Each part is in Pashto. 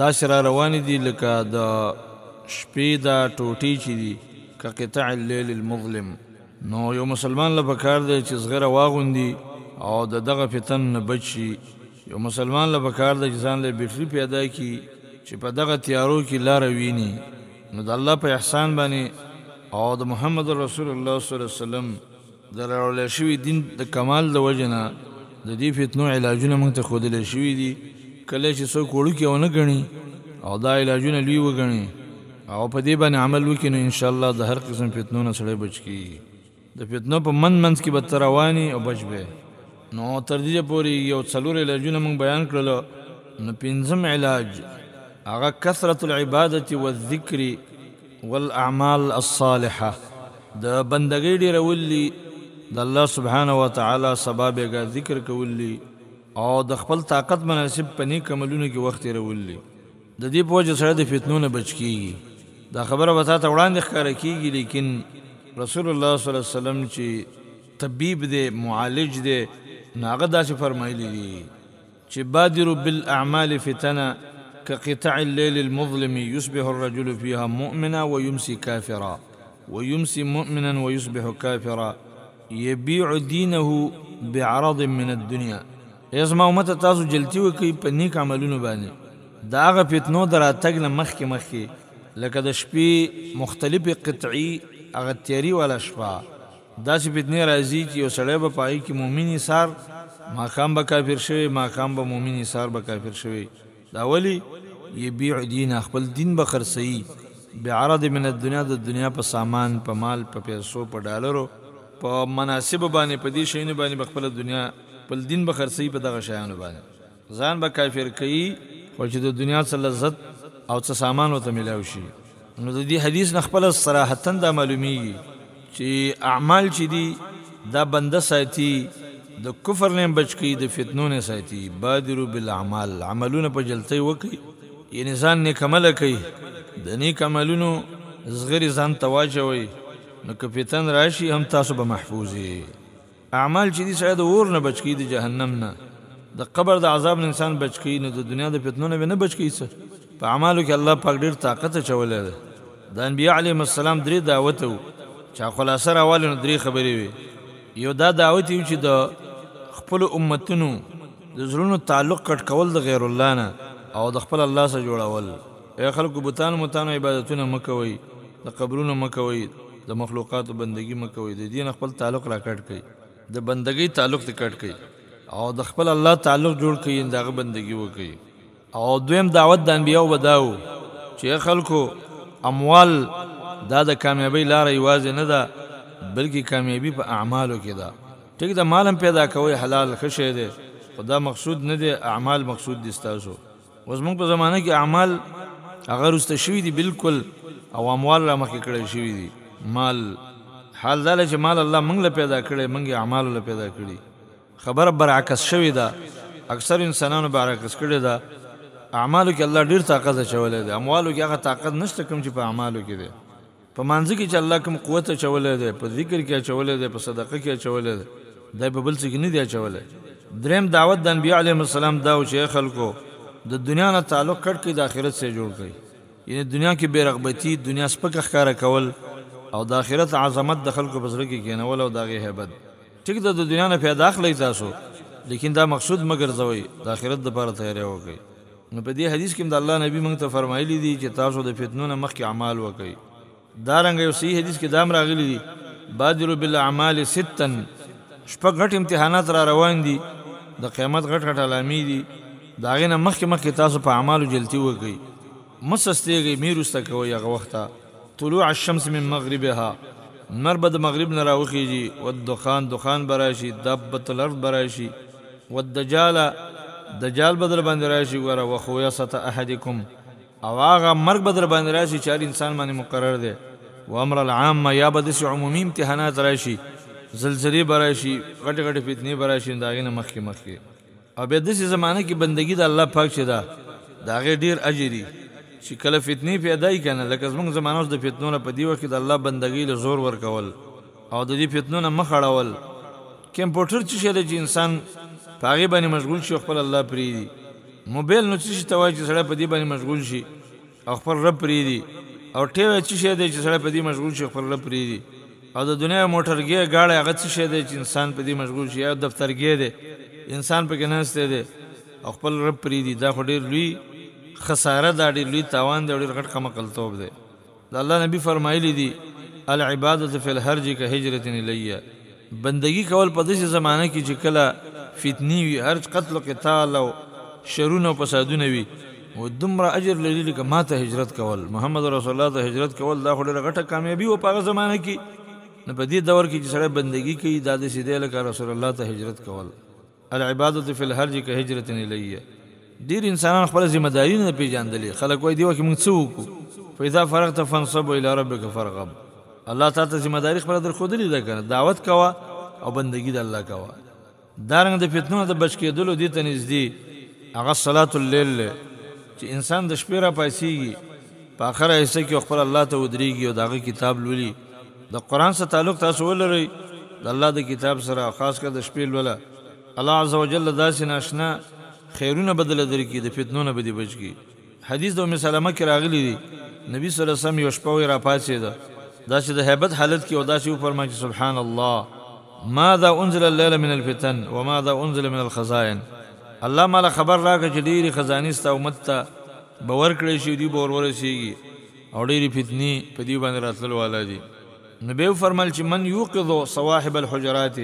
داسې را روانې دي لکه د شپې دا ټوټې چې دي که قطع اللیل المظلم نو یو مسلمان له پکار دی چې زغره واغوندي او د دغه فتن نه بچ شي یو مسلمان له پکار دی چې ځان له بیټري پیدا کړي چې په دغه تیارو کې لاره ویني نو د الله په احسان باندې او د محمد رسول الله صلی الله علیه وسلم د راوړل شوي دین د کمال د وجې نه د دې فتنو علاجونه موږ ته ښودل شوي دي، کله چې څوک وړوکي او نه ګڼي او دا علاجونه لوی وګڼي او په دې باندې عمل وکړي نو ان شاءالله د هر قسم فتنو نه سړی بچ کېږي، د فتنو په منځ منځ کې به ته روان یې او بچ به یې. نو تر دې پورې یو څلور علاجونه موږ بیان کړل، نو پنځم علاج هغه کثرة العبادة والذکر، والاعمال الصالحه د بندګۍ ډیرول دي د الله سبحانه و تعالی سبا بیګا ذکر کول دي او د خپل طاقت مناسب په نیک عملونو کې وخت تیرول دي د دې په وجه سره د فتنو نه بچ کیږي دا خبره به تاسو وړاندې ښکاره کیږي لیکن رسول الله صلی الله علیه وسلم چې طبيب دی معالج دی نو هغه داسې فرمایلی دی چې بادروا بالاعمال فتنا كقطع الليل المظلم يصبح الرجل فيها مؤمنا ويمسي كافرا ويمسي مؤمنا ويصبح كافرا يبيع دينه بعرض من الدنيا يسمع متى تازو جلتي وكي بنيك نیک عملونو باندې دا فتنو درا نه مخي مخي لكدش بي مختلف قطعي اغتياري ولا شفا داسې فتنې راځي چې یو سړی به په هغې کې مؤمن وي سهار ماښام به کافر شوی، ماښام به مؤمن وي سهار به کافر شوی، دا ولې؟ یبیع دینه، خپل دین به خرڅوي، بعرض من الدنیا، د دنیا په سامان، په مال، په پیسو، په ډالرو، په مناصبو باندې، په دې شیونو باندې به خپله دنیا، خپل دین به خرڅوي په دغه شیانو باندې. ځان به کافر کوي خو چې د دنیا څه لذت او څه سامان ورته ملاو شي نو د دې حدیث نه خپل صراحتن دا معلومیږي چې اعمال چې دي دا بنده ساتي د کفر نه بچ کی د فتنو نه ساتي بادرو بالاعمال عملونه په جلتۍ وکي یعنی ځان نیک عمل کوي د نیک عملونو زغری ځان تواچوي نو که فتن راشي هم تاسو به محفوظي اعمال چې دي سړی د اور نه بچ کوي د جهنم نه د قبر د عذاب نه انسان بچ کوي نو د دنیا د فتنو نه به نه بچ کوي څه په اعمالو کې الله پاک ډیر طاقت چولې ده د انبیاء علیهم السلام درې دعوت وو چې خلاصه راواله نو درې خبرې وي یو دا دعوت یو چې د خپل امتونو د زړونو تعلق کټ کول د غیر الله نه او د خپل الله سره جوړول اے خلکو بوتان متانو عبادتونه مکوي د قبرونو مکوي د مخلوقاتو بندګي مه کوئ، د دې نه خپل تعلق را کټ کړئ. د بندګۍ تعلق دې کټ کړئ او د خپل الله تعلق جوړ کړئ، یعنې د هغه بندګي وکړئ. او دویم دعوت د انبیاوو به دا وو چې اې خلکو! اموال دا د کامیابۍ لاره یوازې نه ده، بلکې کامیابي په اعمالو کې ده. ټیک ده مال هم پیدا کوئ، حلال ښه شی دی، خو دا مقصود نه دی، اعمال مقصود دي ستاسو. اوس موږ په زمانه کې اعمال هغه رسته شوی دی بالکل او اموال را مخکې کړی شوی دی مال حال دا چې مال الله موږ له پیدا کړی موږ اعمال له پیدا کړی خبره برعکس شوی ده اکثر انسانانو برعکس کړی ده اعمالو کې الله ډیر طاقت چولې ده اموالو کې هغه طاقت نشته کوم چې په اعمالو کې ده په لمانځه کې چې الله کوم قوت اچولی دی، په ذکر کې اچولی دی، په صدقه کې اچولی دی، دی په بل څه کې نه دی اچولی. درېیم دعوت د انبیاء علیهم السلام دا و چې ای خلکو! د دنیا نه تعلق کټ کړئ، د آخرت سره یې جوړ کړئ. یعنې دنیا کې بې رغبتي، دنیا سپکه ښکاره کول او د آخرت عظمت د خلکو په زړه کې کېنول او د هغې هیبت. ټیک ده د دنیا نه فایده اخلئ تاسو، لیکن دا مقصود مه ګرځوئ، د آخرت لپاره تیاری وکړئ. نو په دې حدیث کې د الله نبی موږ ته فرمایلی دي چې تاسو د فتنو نه مخکې اعمال وکړئ دا رنګ یو صحیح حدیث کې دام راغلی دي بادروا بالاعمال ستا شپږ غټ امتحانات را روان دي د قیامت غټ غټ علامې دي دا غینه مخکې مخکې تاسو په اعمالو جلتی وکړئ مسستېږئ میروسته کوئ هغه وخته طلوع الشمس من مغربها نر به د مغرب نه راوخیږي والدخان دخان به راشي دابة الارض به راشي والدجال دجال به در باندې راشي ګوره وخویصة احدکم او هغه مرګ به در باندې راشي چې هر انسان باندې مقرر دی وامر العامة یا به داسې عمومي امتحانات راشي زلزلې به راشي غټې غټې فتنې به راشي نو د هغې نه مخکې مخکې او بیا داسې زمانه کې بندګي د الله پاک چې ده د هغې ډېر اجر وي چې کله فتنې پیدا وي که نه لکه زموږ زمانه اوس د فتنو نه په دې وخت کې د الله بندګۍ له زور ورکول او د دې فتنو نه مخ اړول کمپوټر څه شی دی چې انسان په هغې باندې مشغول شي او خپل الله پرېږدي موبایل نو څه شي ته وایي چې سړی په دې باندې مشغول شي او خپل رب پریدي او ټي وای څه شی دی چې سړی په دې مشغول شي خپل رب پریدي او د دنیا موټرګي گاړی هغه څه شی دی چې انسان په دې مشغول شي یا دفترګي دی انسان پکې نهسته دی او خپل رب پریدي دا خو ډیر لوی خساره دا ډیر لوی تاوان دی ډیر غټ کمقلتوب دی د الله نبی فرمایلی دی العبادت فی الحرج که هجرت الیه بندګي کول په داسې زمانه کې چې کله فتنې وي، هر قتل و قتال او شرونه او فسادونه وي، وایي دومره اجر لري لکه ما ته هجرت کول، محمد رسول الله ته هجرت کول دا خو ډېره غټه کامیابي وه په هغه زمانه کې، نو په دې دور کې چې سړی بندګي کوي دا داسې دی لکه رسول الله ته هجرت کول. العبادت فی الحرج که هجرت الیه ډیر انسانان خپل ذمہ داری نه پیژاندلې خلک وای دی وکه موږ څه وکړو فاذا فرغت فنصب الى ربک فرغب الله تعالی ته ذمہ داری خپل درخودلې ده کنه دعوت کوا او بندگی د الله کوا دارنګ د فتنو د بچ کېدلو دي ته نږدې هغه صلات الليل چې انسان د شپې را پاسيږي په اخره حصه کې خپل الله ته ودرېږي او داغه کتاب لولي د قران سره تعلق تاسو ولرئ د الله د کتاب سره خاص کر د شپې لوله الله عز وجل داسې ناشنا خیرونه بدل درکې د فتنو نه بدی بچ کی حدیث د ام سلمہ کې راغلی دی نبی صلی الله علیه وسلم یو شپه را پاتې ده داسې د hebat حالت کې او داسې و فرمایي چې سبحان الله ماذا انزل الليل من الفتن وماذا انزل من الخزائن الله مال خبر راکړه چې ډېری خزاني ستا امت ته باور کړی شي دی باور ورسیږي او ډېری فتنی په دې باندې راتلل والا دي نو به فرمل چې من یوقظ صواحب الحجرات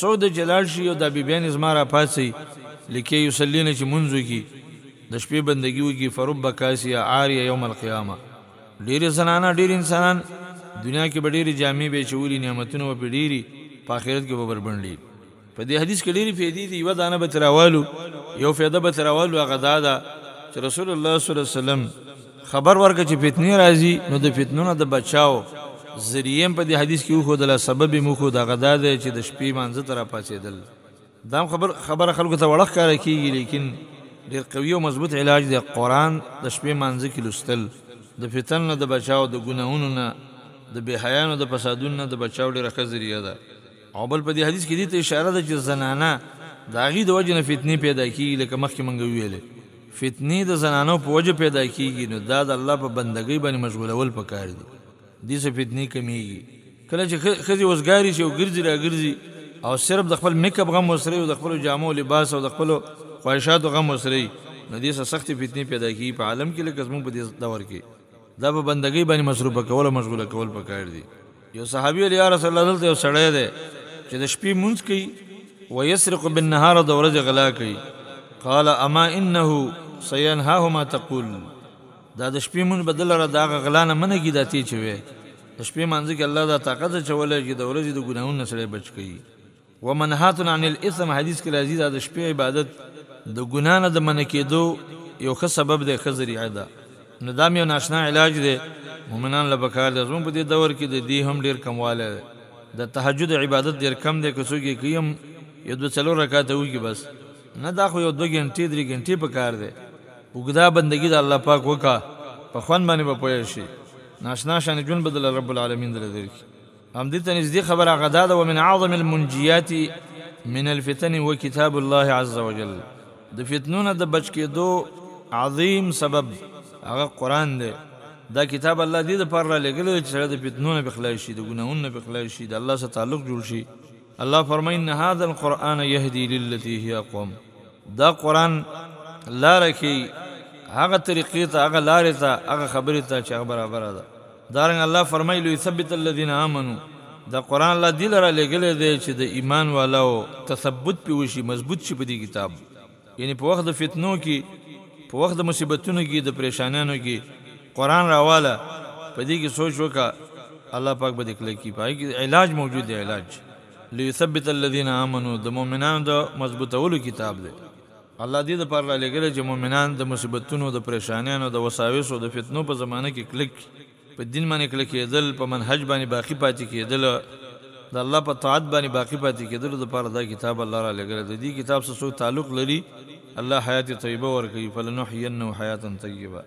سود جلال شي او د بیبیان زما را پاتسي لکه یصلین چې منځو کی د شپې بندگی وکي فرب کاسیا عاریه یوم القیامه ډیر زنانه ډیر انسانان دنیا کې به ډیر جامع به چولی نعمتونه و په ډیری په آخرت کې به بربنډي په دې حدیث کې ډېری فائدې دي یو دانه به تراوالو یو فائدہ به تراوالو هغه دا ده چې رسول الله صلی الله علیه وسلم خبر ورکړ چې فتنه راځي نو د فتنو نه د بچاو ذریعہ په دې حدیث کې خو د سبب مو خو د غدا ده چې د شپې مانځ تر پاتېدل دا خبر خبره خلکو ته وړخ کار کیږي لیکن ډېر قوي او مضبوط علاج دی قران د شپې مانځ کې لوستل د فتن نه د بچاو د ګناونو نه د بهایانو د فسادونو نه د بچاو ډېر ښه ذریعہ ده او بل په دې حدیث کې دې ته اشاره ده چې زنانه د هغې د وجې نه فتنې پیدا کېږي لکه مخکې مونږ وویلې فتنې د زنانو په وجه پیدا کېږي نو دا د الله په بندګۍ باندې مشغولول په کار دي دې سره فتنې کمېږي کله چې ښځې وزګارې شي او ګرځي را ګرځي او صرف د خپل میک اپ غم وسري او د خپل جامو او لباس او د خپل خواهشاتو غم وسري نو دې سره سختې فتنې پیدا کېږي په عالم کې لکه زمونږ په دې دور کې دا په بندګۍ باندې مصروفه کول او مشغوله کول په کار دي یو صحابي ویل یا رسول الله دلته یو سړی دی چې د شپې مونږ کوي ويسرق بالنهار د ورځې غلا کوي قال اما انه سينهاه ما تقول دا د شپې مونږ بدل را دا غلا نه منګي د تی چوي د شپې مانځ کې الله دا طاقت چولې چې د ورځې د ګناهونو سره بچ کړي ومنهاة عن الاثم حدیث کې راځي دا د شپې عبادت د ګناه نه د منع کېدو یو ښه سبب دی، ښه ذریعه ده، نو دا هم یو ناشنا علاج دی، مؤمنانو له پکار ده، زموږ په دې دور کې د دې هم ډېر کموالی دی، د تهجد عبادت ډېر کم دی، که څوک یې کوي هم یو دوه څلور رکعته وکړي بس، نه دا خو یو دوه ګنټې درې ګنټې پکار دی، اوږده بندګي د الله پاک وکړه، په خوند باندې به پوه شې، ناشنا شانې ژوند به دله رب العالمین دله درکړي. همدې ته نږدې خبره هغه دا ده ومن اعظم المنجیات من الفتن و کتاب الله عز وجل د فتنو نه د بچ کېدو عظیم سبب هغه قران دی دا کتاب الله دې د پر را لګل چې د فتنو نه بخلای شي د ګناهونو نه بخلای شي د الله سره تعلق جوړ شي الله فرمایي ان هذا القرآن يهدي للتي هي اقوم دا قران لار کی هغه طریقې ته هغه لارې ته هغه خبرې ته چې هغه برابر ده دارنګ الله فرمایي لوی ثبت الذين امنوا دا قران الله دی لره لګلې دی چې د ایمان والو تثبت په وشي مضبوط شي په دې کتاب یعنی په وخت د فتنو کې په وخت د مصیبتونو کې د پریشانانو کې قران راواله په دې کې سوچ وکړه الله پاک به دې کله کې پای کې علاج موجود دی علاج ليثبت الذين امنوا د مؤمنانو د مضبوطولو کتاب دی الله دې د پر را لګل چې مؤمنان د مصیبتونو د پریشانانو د وساوسو د فتنو په زمانه کې کلک په دین باندې کلک کېدل په منهج باندې باقی پاتې کېدل د الله په طاعت باندې باقی پاتې کېدل د پر دا کتاب الله را لګل د دې کتاب سره تعلق لري الله حیات طیبه ورکړي فلنحینه حیاتا طیبه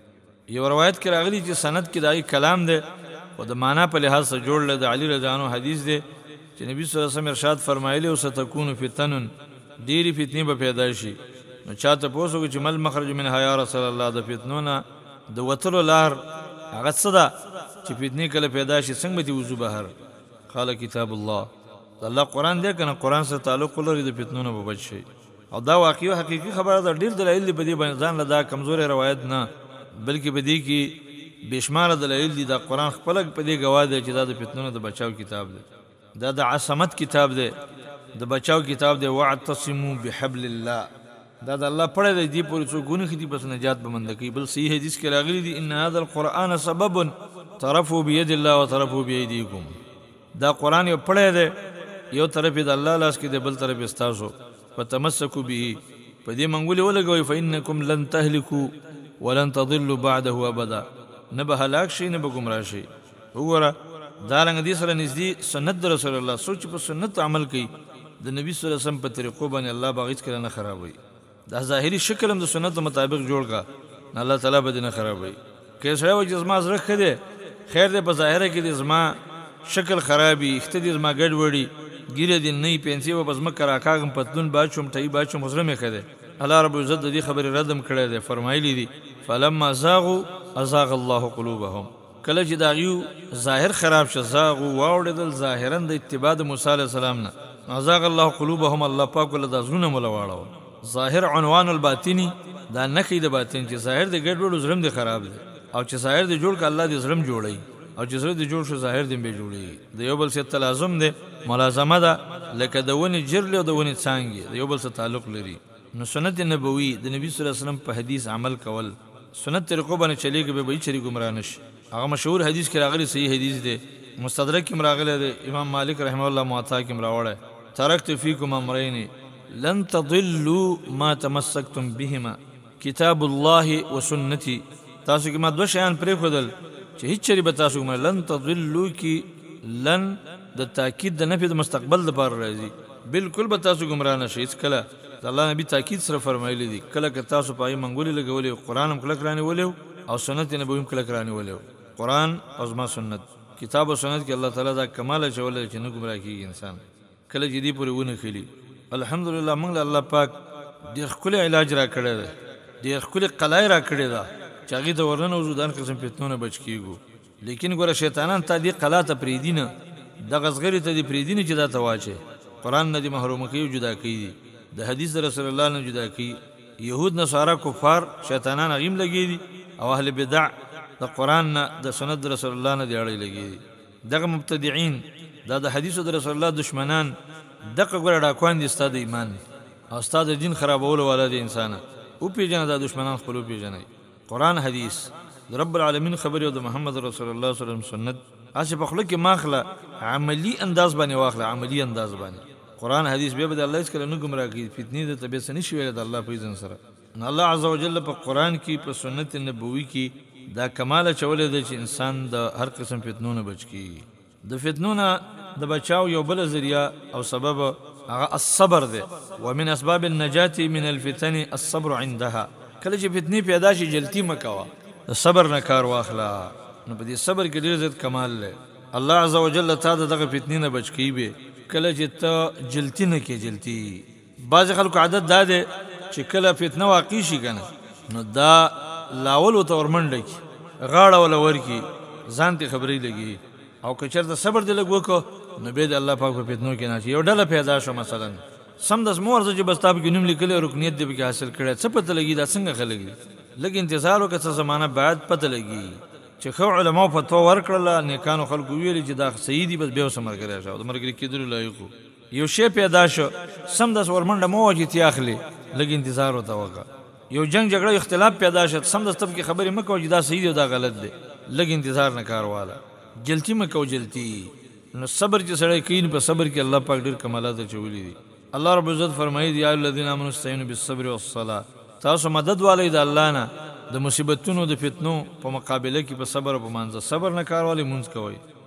یو روایت کې راغلی چې سند کې دای کلام دی او د معنا په لحاظ سره جوړ لید علی رضی الله حدیث دی چې نبی صلی الله علیه وسلم ارشاد فرمایلی او ستكون فتنن ډېری فتنې به پیدا شي نو چاته پوسو چې مل مخرج من حیا رسول الله د فتنو نه د وتلو لار هغه څه ده چې فتنې کله پیدا شي څنګه به دی وضو بهر قال کتاب الله د الله قران دی کنه قران سره تعلق لري د فتنو نه به بچ شي او دا واقعي او حقیقي خبره ده، ډېر دلایل دي په دې باندې، ځان له دا کمزوری روایت نه، بلکې په دې کې بې شماره دلایل دي، دا قرآن خپله په دې ګواه دی چې دا د فتنو نه د بچاو کتاب دی، دا د عصمت کتاب دی، د بچاو کتاب دی، واعتصموا بحبل الله، دا د الله پړی دی، دې پورې څوک ونښتي پس نجات به مند کوي، بل صحیح حدیث کې راغلي دي، ان هذا القرآن سبب ترفعوا بید الله وترفعوا بأیدیکم. دا قرآن یو پړی دی، یو طرف یې د الله لاس کې دی، بل طرف یې ستاسو، فتمسکوا به، په دې منګولې ولګوئ، فإنکم لن تهلکو ولن تضلوا بعده أبدا، نه به هلاک شئ نه به ګمراه شئ. وګوره، دارنګه دې سره نږدې سنت د رسول الله، څوک چې په سنت عمل کوي، د نبي صلی الله علیه وسلم په طریقو باندې الله به هغه هیڅکله نه خرابوي. دا ظاهري شکل هم د سنت مطابق جوړ کا نه الله تعالی به دې نه خرابوي که سړی وایي چې زما زړه ښه دی خیر دی په ظاهره کې دې زما شکل خراب وي اخته دې زما ګډ وړي ګیره دې نه پنسي و بس مکه راکاږم پتلون باچوم ټای باچوم خو زړه مې ښه دی الله رب عزت د دې خبرې ردم کړی دی فرمایلی دی فلما زاغوا ازاغ الله قلوبهم کله چې د هغوی ظاهر خراب شه ځاغ و واوړېدل ظاهراً د اتباع د موسی علیه السلام نه، ازاغ الله قلوبهم الله پاک ورله دا زړونه موله واړول ظاهر عنوان الباطني دا نښی د باطن چې ظاهر دې ګډ وډ و زړم دې خراب دی او چې ظاهر دې جوړ که الله دې زړم جوړوي او چې زړه دې جوړ شو ظاهر دې هم بیا جوړېږي د یو بل سره تلازم دی ملازمه ده لکه د ونې جرلې او د ونې څانګې د یو بل سره تعلق لري. نو سنت نبوي د نبي صلی الله علیه وسلم په حدیث عمل کول سنت طریقو باندې چلیږی بیا به هیچری ګمراه نه شي هغه مشهور حدیث کې راغلي صحیح حدیث دی مستدرک کې هم راغلی دی امام مالک رحمه الله موطا کې هم راوړی ترکت فیکم امرین لن تضلوا ما تمسکتم بهما کتاب الله وسنتي تاسو کې ما دوه شیان پرېښودل چې هیڅ چری به تاسو کومه لن تضلوا کې لن د تاکید د نفي د مستقبل لپاره راځي بالکل به تاسو ګمراه نشئ هیڅ کله د الله نبی تاکید سره فرمایلی دي کله که تاسو په ای منګولې لګولې قران هم کلک رانی ولیو او سنت نبوي هم کلک رانی ولیو قران او زما سنت کتاب او سنت کې الله تعالی دا کمال چولې چې نه ګمراه کیږي انسان کله چې دې پورې ونښلي. الحمدلله موږ له الله پاک ډېر ښکلی علاج راکړی دی، ډېر ښکلې قلعه یې راکړې ده چې هغې ته ورننوځو د هر قسم فتنو نه بچ کېږو، لیکن ګوره شیطانان تا دې قلعه ته پرېږدي نه، دغه زغرې ته دې پرېږدي نه چې دا ته واچوې، قرآن نه دې محرومه کوي او جدا کوي دې د حدیث د رسول الله نه جدا کوي، یهود، نصارا، کفار، شیطانان هغوی هم لګېدي او اهل بدع د قرآن نه، د سنت د رسول الله نه دې اړی لګېدي. دغه مبتدعين دا د حديثو د رسول الله دشمنان دقه ګوره ډاکوان دي ستا د ايمان او ستا د دين خرابولو والا دي انسانه وپيژنه دا دشمنان خپل وپيژنئ قران حديث د رب العالمين خبرې او د محمد رسول الله صلی الله علیه وسلم سنت هسې په خوله کې مه اخله عملي انداز باندې واخله عملي انداز باندې قران حديث بيا به د الله هيڅکله نه ګمراه کوي فتنې درته بيا څه نشي ويلی د الله په اذن سره نو الله عزوجل په قرآن کي په سنت نبوي کي دا کمال اچولی دی چي انسان د هر قسم فتنو نه بچ کيږي د فتنو نه د بچاو يو بله ذريعه او سبب هغه الصبر دی ومن اسباب النجاة من الفتن الصبر عندها کله چي فتني پيدا شي جلتي مه کوه د صبر نه کار واخله نو په دي صبر کي ډير زيات کمال دی الله عزوجل تا د دغه فتني نه بچ کوي کله چي ته جلتي نه کي جلتي بعضې خلکو عادت دا دی چې کله فتنه واقع شي کنه نو دا لاولو ته ورمنډه کړي غاړه ولا ورکړي ځان ته خبرې لګي او که چېرته صبر دې لږ وکړو نو بیا دې الله پاک په فتنو کې ناچي یو ډله پیدا شو مثلا سمدس مو ورځ چې بس تاب کې نوم لیکلی او رکنیت دې پکې حاصل کړی څه پته لګي دا څنګه خلک دي لږ انتظار وکړه څه زمانه بعد پته لګي چې خو علماء فتوا ورکړله نیکانو خلکو ویل چې دا صحیح دي بس بیا وسمرګره شو د مرګ کې درو لایقو یو شی پیدا شو سمدس ورمنډه مه وه چی تی اخلی لږ انتظار ورته وکه یو جنګ جګړه اختلاف پیدا شد سمدس تب کی خبری مه کوه چی دا صحیح دی او دا غلط دی لږ انتظار نه کار واله جلتی مه کوه جلتی نو صبر چی سړی کوی نو په صبر کی الله پاک ډیر کمالات اچولی دی الله رب العزت فرمایی دی یا الذین آمنوا استعینوا بالصبر والصلاة تاسو مدد والی د الله نه د مصیبتونو د فتنو په مقابله کی په صبر او په مانځه صبر نه کار والی مونځ کوی.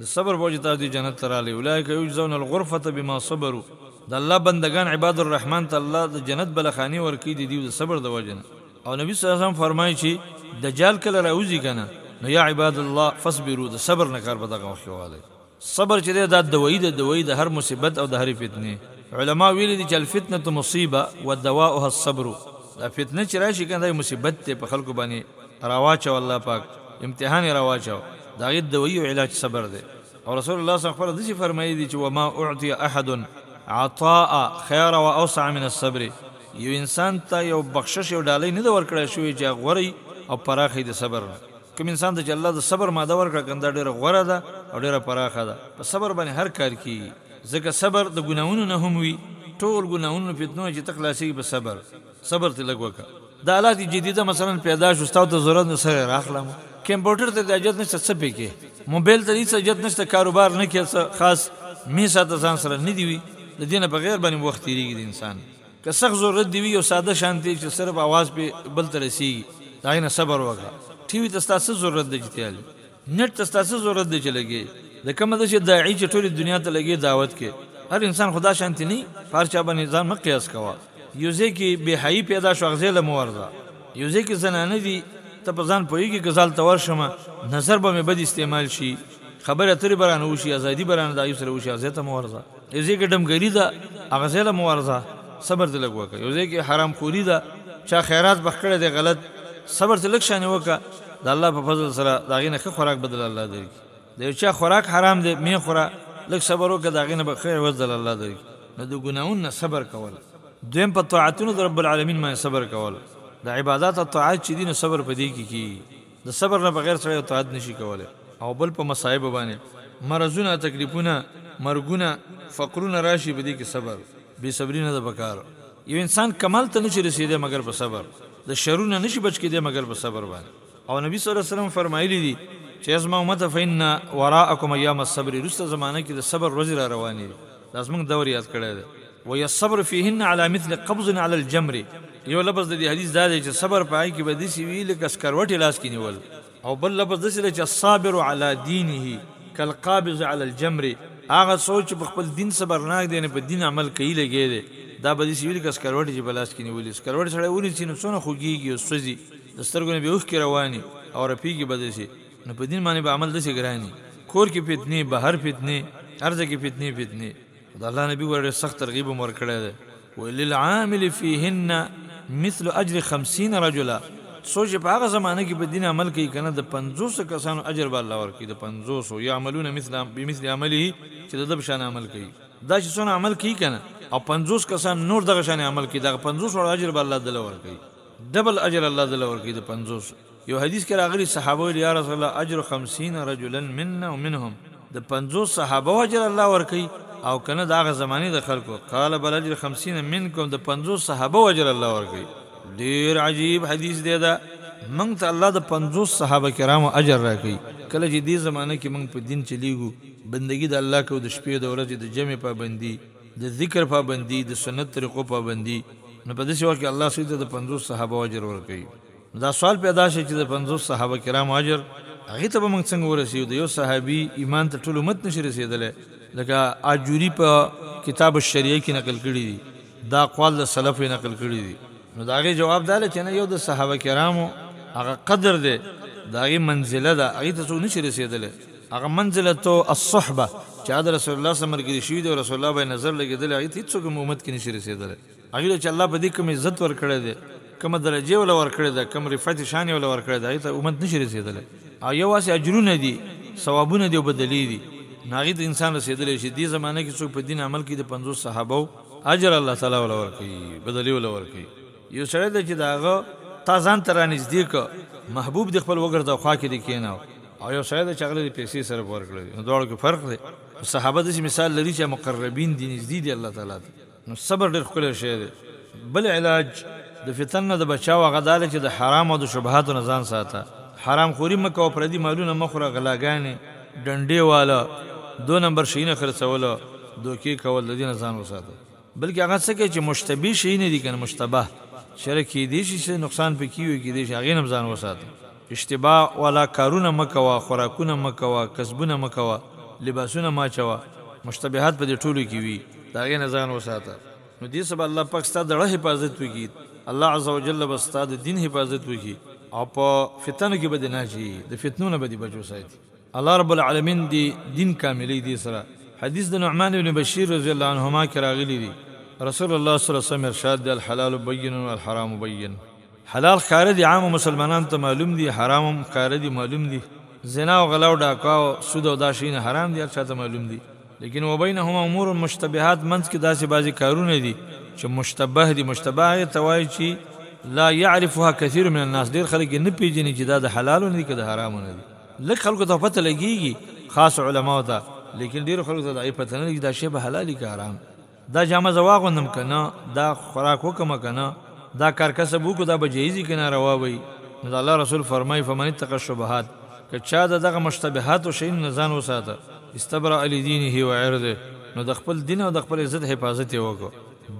د صبر په وجه تاسو دوی جنت ته راغلي، اولئک یجزون الغرفة بما صبروا، د الله بندګان عباد الرحمن ته الله د جنت بلخانې ورکوي د دوی د صبر د وجه نه، او نبي صلی الله علیه وسلم فرمایي چې دجال کله راوځي کنه نو یا عباد الله فاصبروا د صبر نه کار په دغه وخت کې واخلئ، صبر چې دی دا دوایي ده دوایي د هر مصیبت او د هرې فتنې، علماوو ویلي دي چې الفتنة مصیبة ودواؤها الصبر، دا فتنه چې راشي کنه دا یو مصیبت دی په خلکو باندې، راواچوه الله پاک امتحان یې راواچوه د هغې دوایي او علاج صبر دی او رسول الله صلی الله خپله داسې فرمایلي دي چې وما اعطي احد عطاء خیر و اوسع من الصبر یو انسان ته یو بخشش یو ډالۍ نه ده ورکړی شوې چې هغه غوره وي او پراخه وي د صبر نه کوم انسان ته چې الله د صبر ماده ورکړه کنه دا ډېره غوره ده او ډېره پراخه ده په صبر باندې هر کار کیږي ځکه صبر د ګناهونو نه هم وي ټول ګناهونو فتنو چې ته خلاصېږي په صبر صبر ته لږ وکړه دا اله دی جدی ده مثلا پیدا شو ستاسو ته ضرورت نه سره راخلم کمپیوټر ته د اجازه نشته څه پکې موبایل ته هیڅ اجازه نشته کاروبار نه کیسه خاص می ساته ځان سره نه دی وی د دینه په غیر باندې وخت تیریږي د انسان که سخت ضرورت دی وی یو ساده شانتی چې صرف आवाज په بل تر رسیږي دا نه صبر وکړه ټي وي ته ستاسو ضرورت دی چې تیل نټ ته ستا څه ضرورت دی چې لګی د کومه داسې داعی چې ټولې دنیا ته لګی دعوت کې هر انسان خو دا شانتی نه په هر چا باندې ځان مه قیاس کوه یو ځای کې بې حیی پیدا شو هغه ځای له مه ورځه یو ځای کې زنانه دي ته په ځان پوهېږي که ځال ته ورشم نظر به مې بد استعمال شي خبرې اترې به رانه وشي ازادي به رانه د هغوی سره وشي هغه ځای ته مه ورځه یو ځای کې ډمګري ده هغه ځای له مه ورځه صبر ترې لږ وکړه، یو ځای کې حرام خوري ده چا خیرات بخښ کړی دی غلط صبر ترې لږ شانې وکړه د الله په فضل سره د هغې نه ښه خوراک به درله الله درکړي، د یو چا خوراک حرام دی مه خوره لږ صبر وکړه د هغې نه به ښه عوض درله الله درکړي، نو د ګناهونو نه صبر کول، دویم په طاعتونو د رب العالمین باندې صبر کول، د عبادات او طاعت چې دي نو صبر په دې کې کېږي. د صبر نه بغیر سړی اطاعت نه شي کولی او بل په مصائبو باندې مرضونه، تکلیفونه، مرګونه، فقرونه راشي په دې کې صبر، بې صبري نه ده په کار. یو انسان کمال ته نه شي رسېدی مګر په صبر، د شرونه نه شي بچ کېدی مګر په صبر باندې. او نبي صلی الله علیه وسلم فرمایلي دي چې ای زما امته فإن وراءکم ایام الصبر، روسته زمانه کې د صبر ورځې راروانې دي. دا زموږ دور یاد کړی دی. ويصبر فيهن على مثل قبض على الجمر یو لفظ د دې حدیث دا دی چې صبر پای کې به دسی وی لکه سکروټې لاس کې نیول او بل لفظ دسی دی چې الصابر على دينه کالقابض على الجمر هغه سوچ په خپل دین صبرناک دی نه په دین عمل کوي لګی دی دا به دې سویل کس کروټ چې بلاس کې نیولې سکروټ سره ونی چې نو څونه خوږیږي او سوځي د سترګو نه به اوښ کې رواني او رپیږي به دې شي نو په دین باندې به عمل دې ګرانی کور کې فتنه بهر فتنه ارزه کې فتنه فتنه د الله نبی ورته سخت ترغیب هم ورکړی دی، وللعامل فیهن مثل اجر خمسین رجلا، څوک چې په هغه زمانه کې په دین عمل کوي که نه د پنځوسو کسانو اجر به الله ورکوي، د پنځوسو، یعملون مثل بمثل عمله، چې د ده په شان عمل کوي. دا چې څونه عمل کوي که نه او پنځوس کسان نور دغه شان عمل کوي، د هغه پنځوس واړه اجر به الله دله ورکوي، ډبل اجر الله دله ورکوي، د پنځوسو. یو حدیث کې راغلي صحابه ویل یا رسول الله اجر 50 رجلا منا ومنهم د 50 صحابه اجر الله ورکي او کنه د هغه زمانه د خلکو قال بل اجر 50 منکم د 50 صحابه اجر الله ورکي ډیر عجیب حدیث دی دا موږ ته الله د 50 صحابه کرامو اجر راکړي کله چې دې زمانه کې موږ په دین چلیږو بندگی د الله کو د شپې د ورځې د جمع پابندي د ذکر پابندي د سنت طریقو پابندي نو په دې وخت کې الله سید د 50 صحابه اجر ورکړي دا سوال پیدا شي چې د پنځوس صحابه کرامو اجر هغې ته به موږ څنګه ورسېږو؟ د یو صحابي ایمان ته ټول امت نشي رسېدلی، لکه آجوري په کتاب الشریعه کې نقل کړي دي، دا اقوال د سلفو یې نقل کړي دي. نو د هغې جواب دا دی چې نه، یو د صحابه کرامو هغه قدر دی، د هغې منزله ده، هغې ته څوک نشي رسېدلی، هغه منزلة الصحبة چې هغه د رسول الله سره ملګري شوي دي او رسول الله باندې نظر لګېدلی، هغې ته هېڅوک هم امت کې نشي رسېدلی. هغوی ته چې الله په دې کوم عزت ورکړی دی، کومه درجه یې ورله ورکړې ده، کوم رفعت شان یې ورله ورکړی دی، هغې ته امت نه شي رسېدلی. هغه یوازې اجرونه دي، ثوابونه دي او بدلې دي، نو هغې ته انسان رسېدلی شي. دې زمانه کې څوک په دین عمل کوي، د پنځوس صحابهوو اجر الله تعالی ورله ورکوي، بدلې ورله ورکوي. یو سړی دی چې د هغه تا ځان ته رانږدې کړ، محبوب دې خپل وګرځاوه، خوا کې دې کېناوه، او یو سړی دی چې هغه له دې پیسې صرف ورکړې دي، نو دواړو کې فرق دی. نو صحابه داسې مثال لري چې مقربین دي، نږدې دي الله تعالی ته. نو صبر ډېر ښکلی شی دی. بل علاج د فتن نه د بچاو هغه دا دی چې د حرامو او د شبهاتو نه ځان ساته. حرام خوري مه کوه، پردي مالونه مه خوره، غلاګانې، ډنډې واله، دو نمبر شيونه خرڅول، دوکې کول، د دې نه ځان وساته. بلکې هغه څه کوه چې مشتبه شيونه دي کنه مشتبه شرع کېدی شي چې نقصان پکې وي کېدی شي هغې نه هم ځان وساته. اشتباه والا کارونه مه کوه، خوراکونه مه کوه، کسبونه مه کوه، لباسونه مه اچوه، مشتبهات په دې ټولو کې وي، د هغې نه ځان وساته، نو دې سره به الله پاک ستا دړه حفاظت وکړي، الله عزوجل به ستا د دین حفاظت وکړي او په فتنو کې به دې نه اچوي، د فتنو نه به دې بچ وساتي، الله رب العالمین دې دین کاملوي، دې سره حدیث د نعمان ابن بشیر رضی الله عنهما کې راغلي دي، رسول الله صلی الله علیه وسلم ارشاد دې، الحلال بین و الحرام بین. حلال ښکاره دي عامو مسلمانانو ته معلوم دي، حرام هم ښکاره دي معلوم دي، زنا او غلا او ډاکوا او سود او دا شيونه حرام دي هر چا ته معلوم دي، ليکن وبينهما امور مشتبهات منځ کي داسي بعضي کارونه دي چي مشتبه دي، مشتبه هغه ته وايي چي لا يعرفها کثير من الناس ډېر خلک يې نه پېژني چي دا د حلالو نه دي که د حرامو نه دي، لږ خلکو ته پته لګېږي خاص علماوو ته ليکن ډېرو خلکو ته د هغې پته نه لګي چي دا شی به حلال وي که حرام. دا جامه زه واغوندم که نه، دا خوراک وکړم که نه، دا کار کسب وکړو دا به جایز وي که ناروا به وي؟ نو د الله رسول فرمایي، فمن اتقی الشبهات، که چا د دغه مشتبهاتو شیونو نه ځان وساته، استبرأ لدینه و عرضه، نو د خپل دین او د خپل عزت حفاظت یې وکړ.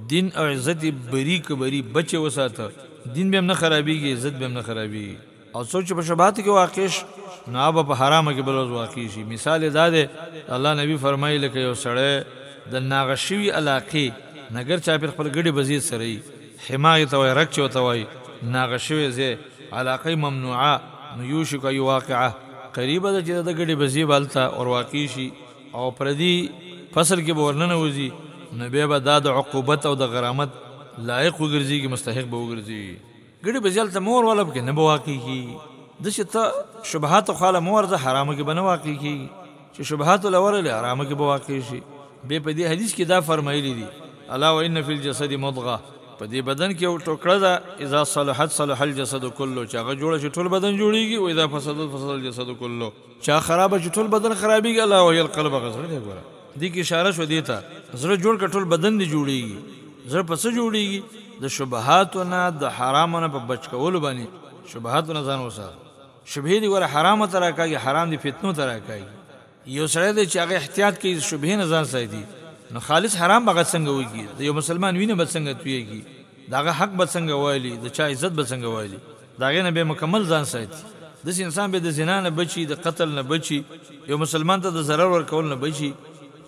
دین او عزت یې بري که بري بچ یې وساته، دین به هم نه خرابېږي، عزت به هم نه خرابېږي. او څوک چې په شبات کې واقع شي نو هغه په حرامه کې بل ورځ واقع شي مثال دا دی الله نبی فرمایي لکه یو سړی د ناغشوي علاقې نګر چا پر خپل ګډي بزید سره یي حمایت او رک چوته وای ناغشوي زه علاقې ممنوعه نو یوشک یو واقعه قریبه ده چې د ګډي بزی بالته اور واقع شي او پردي فصل کې بورننه وځي نو به دا د عقوبت او د غرامت لایق وګرځي کې مستحق به وګرځي ګړي به جلته مور ولب کې نه به واقع کی د چې ته شبهات خاله مور ته حرام کې بنه واقع کی چې شبهات لور له حرام کې به واقع شي به په دې حدیث کې دا فرمایلی دي الا وان فی الجسد مضغه په دې بدن کې یو ټوکړه ده اذا صلحت صلح الجسد كله چې هغه جوړ شي ټول بدن جوړیږي او اذا فسدت فسد الجسد كله چا خراب چې ټول بدن خرابېږي الله وهي القلب غزړه دی ګوره دې کې اشاره شو دی ته زړه جوړ کړه ټول بدن دی جوړېږي زړه پس جوړېږي د شبهاتو نه د حرامو نه په بچ کولو باندې شبهاتو نه ځان وساته شبهه دی ګوره حرام ته راکاږي حرام دی فتنو ته راکاږي یو سره دی چې هغه احتیاط کوي شبهه نه ځان ساتي نو خالص حرام بغه څنګه وږي یو مسلمان وینه به څنګه تویږي د هغه حق به څنګه والي، د چا عزت به څنګه والي، د هغې نه به یې مکمل ځان ساتي، داسې انسان به د زنا نه بچي، د قتل نه بچي، یو مسلمان ته د ضرر ورکولو نه بچي،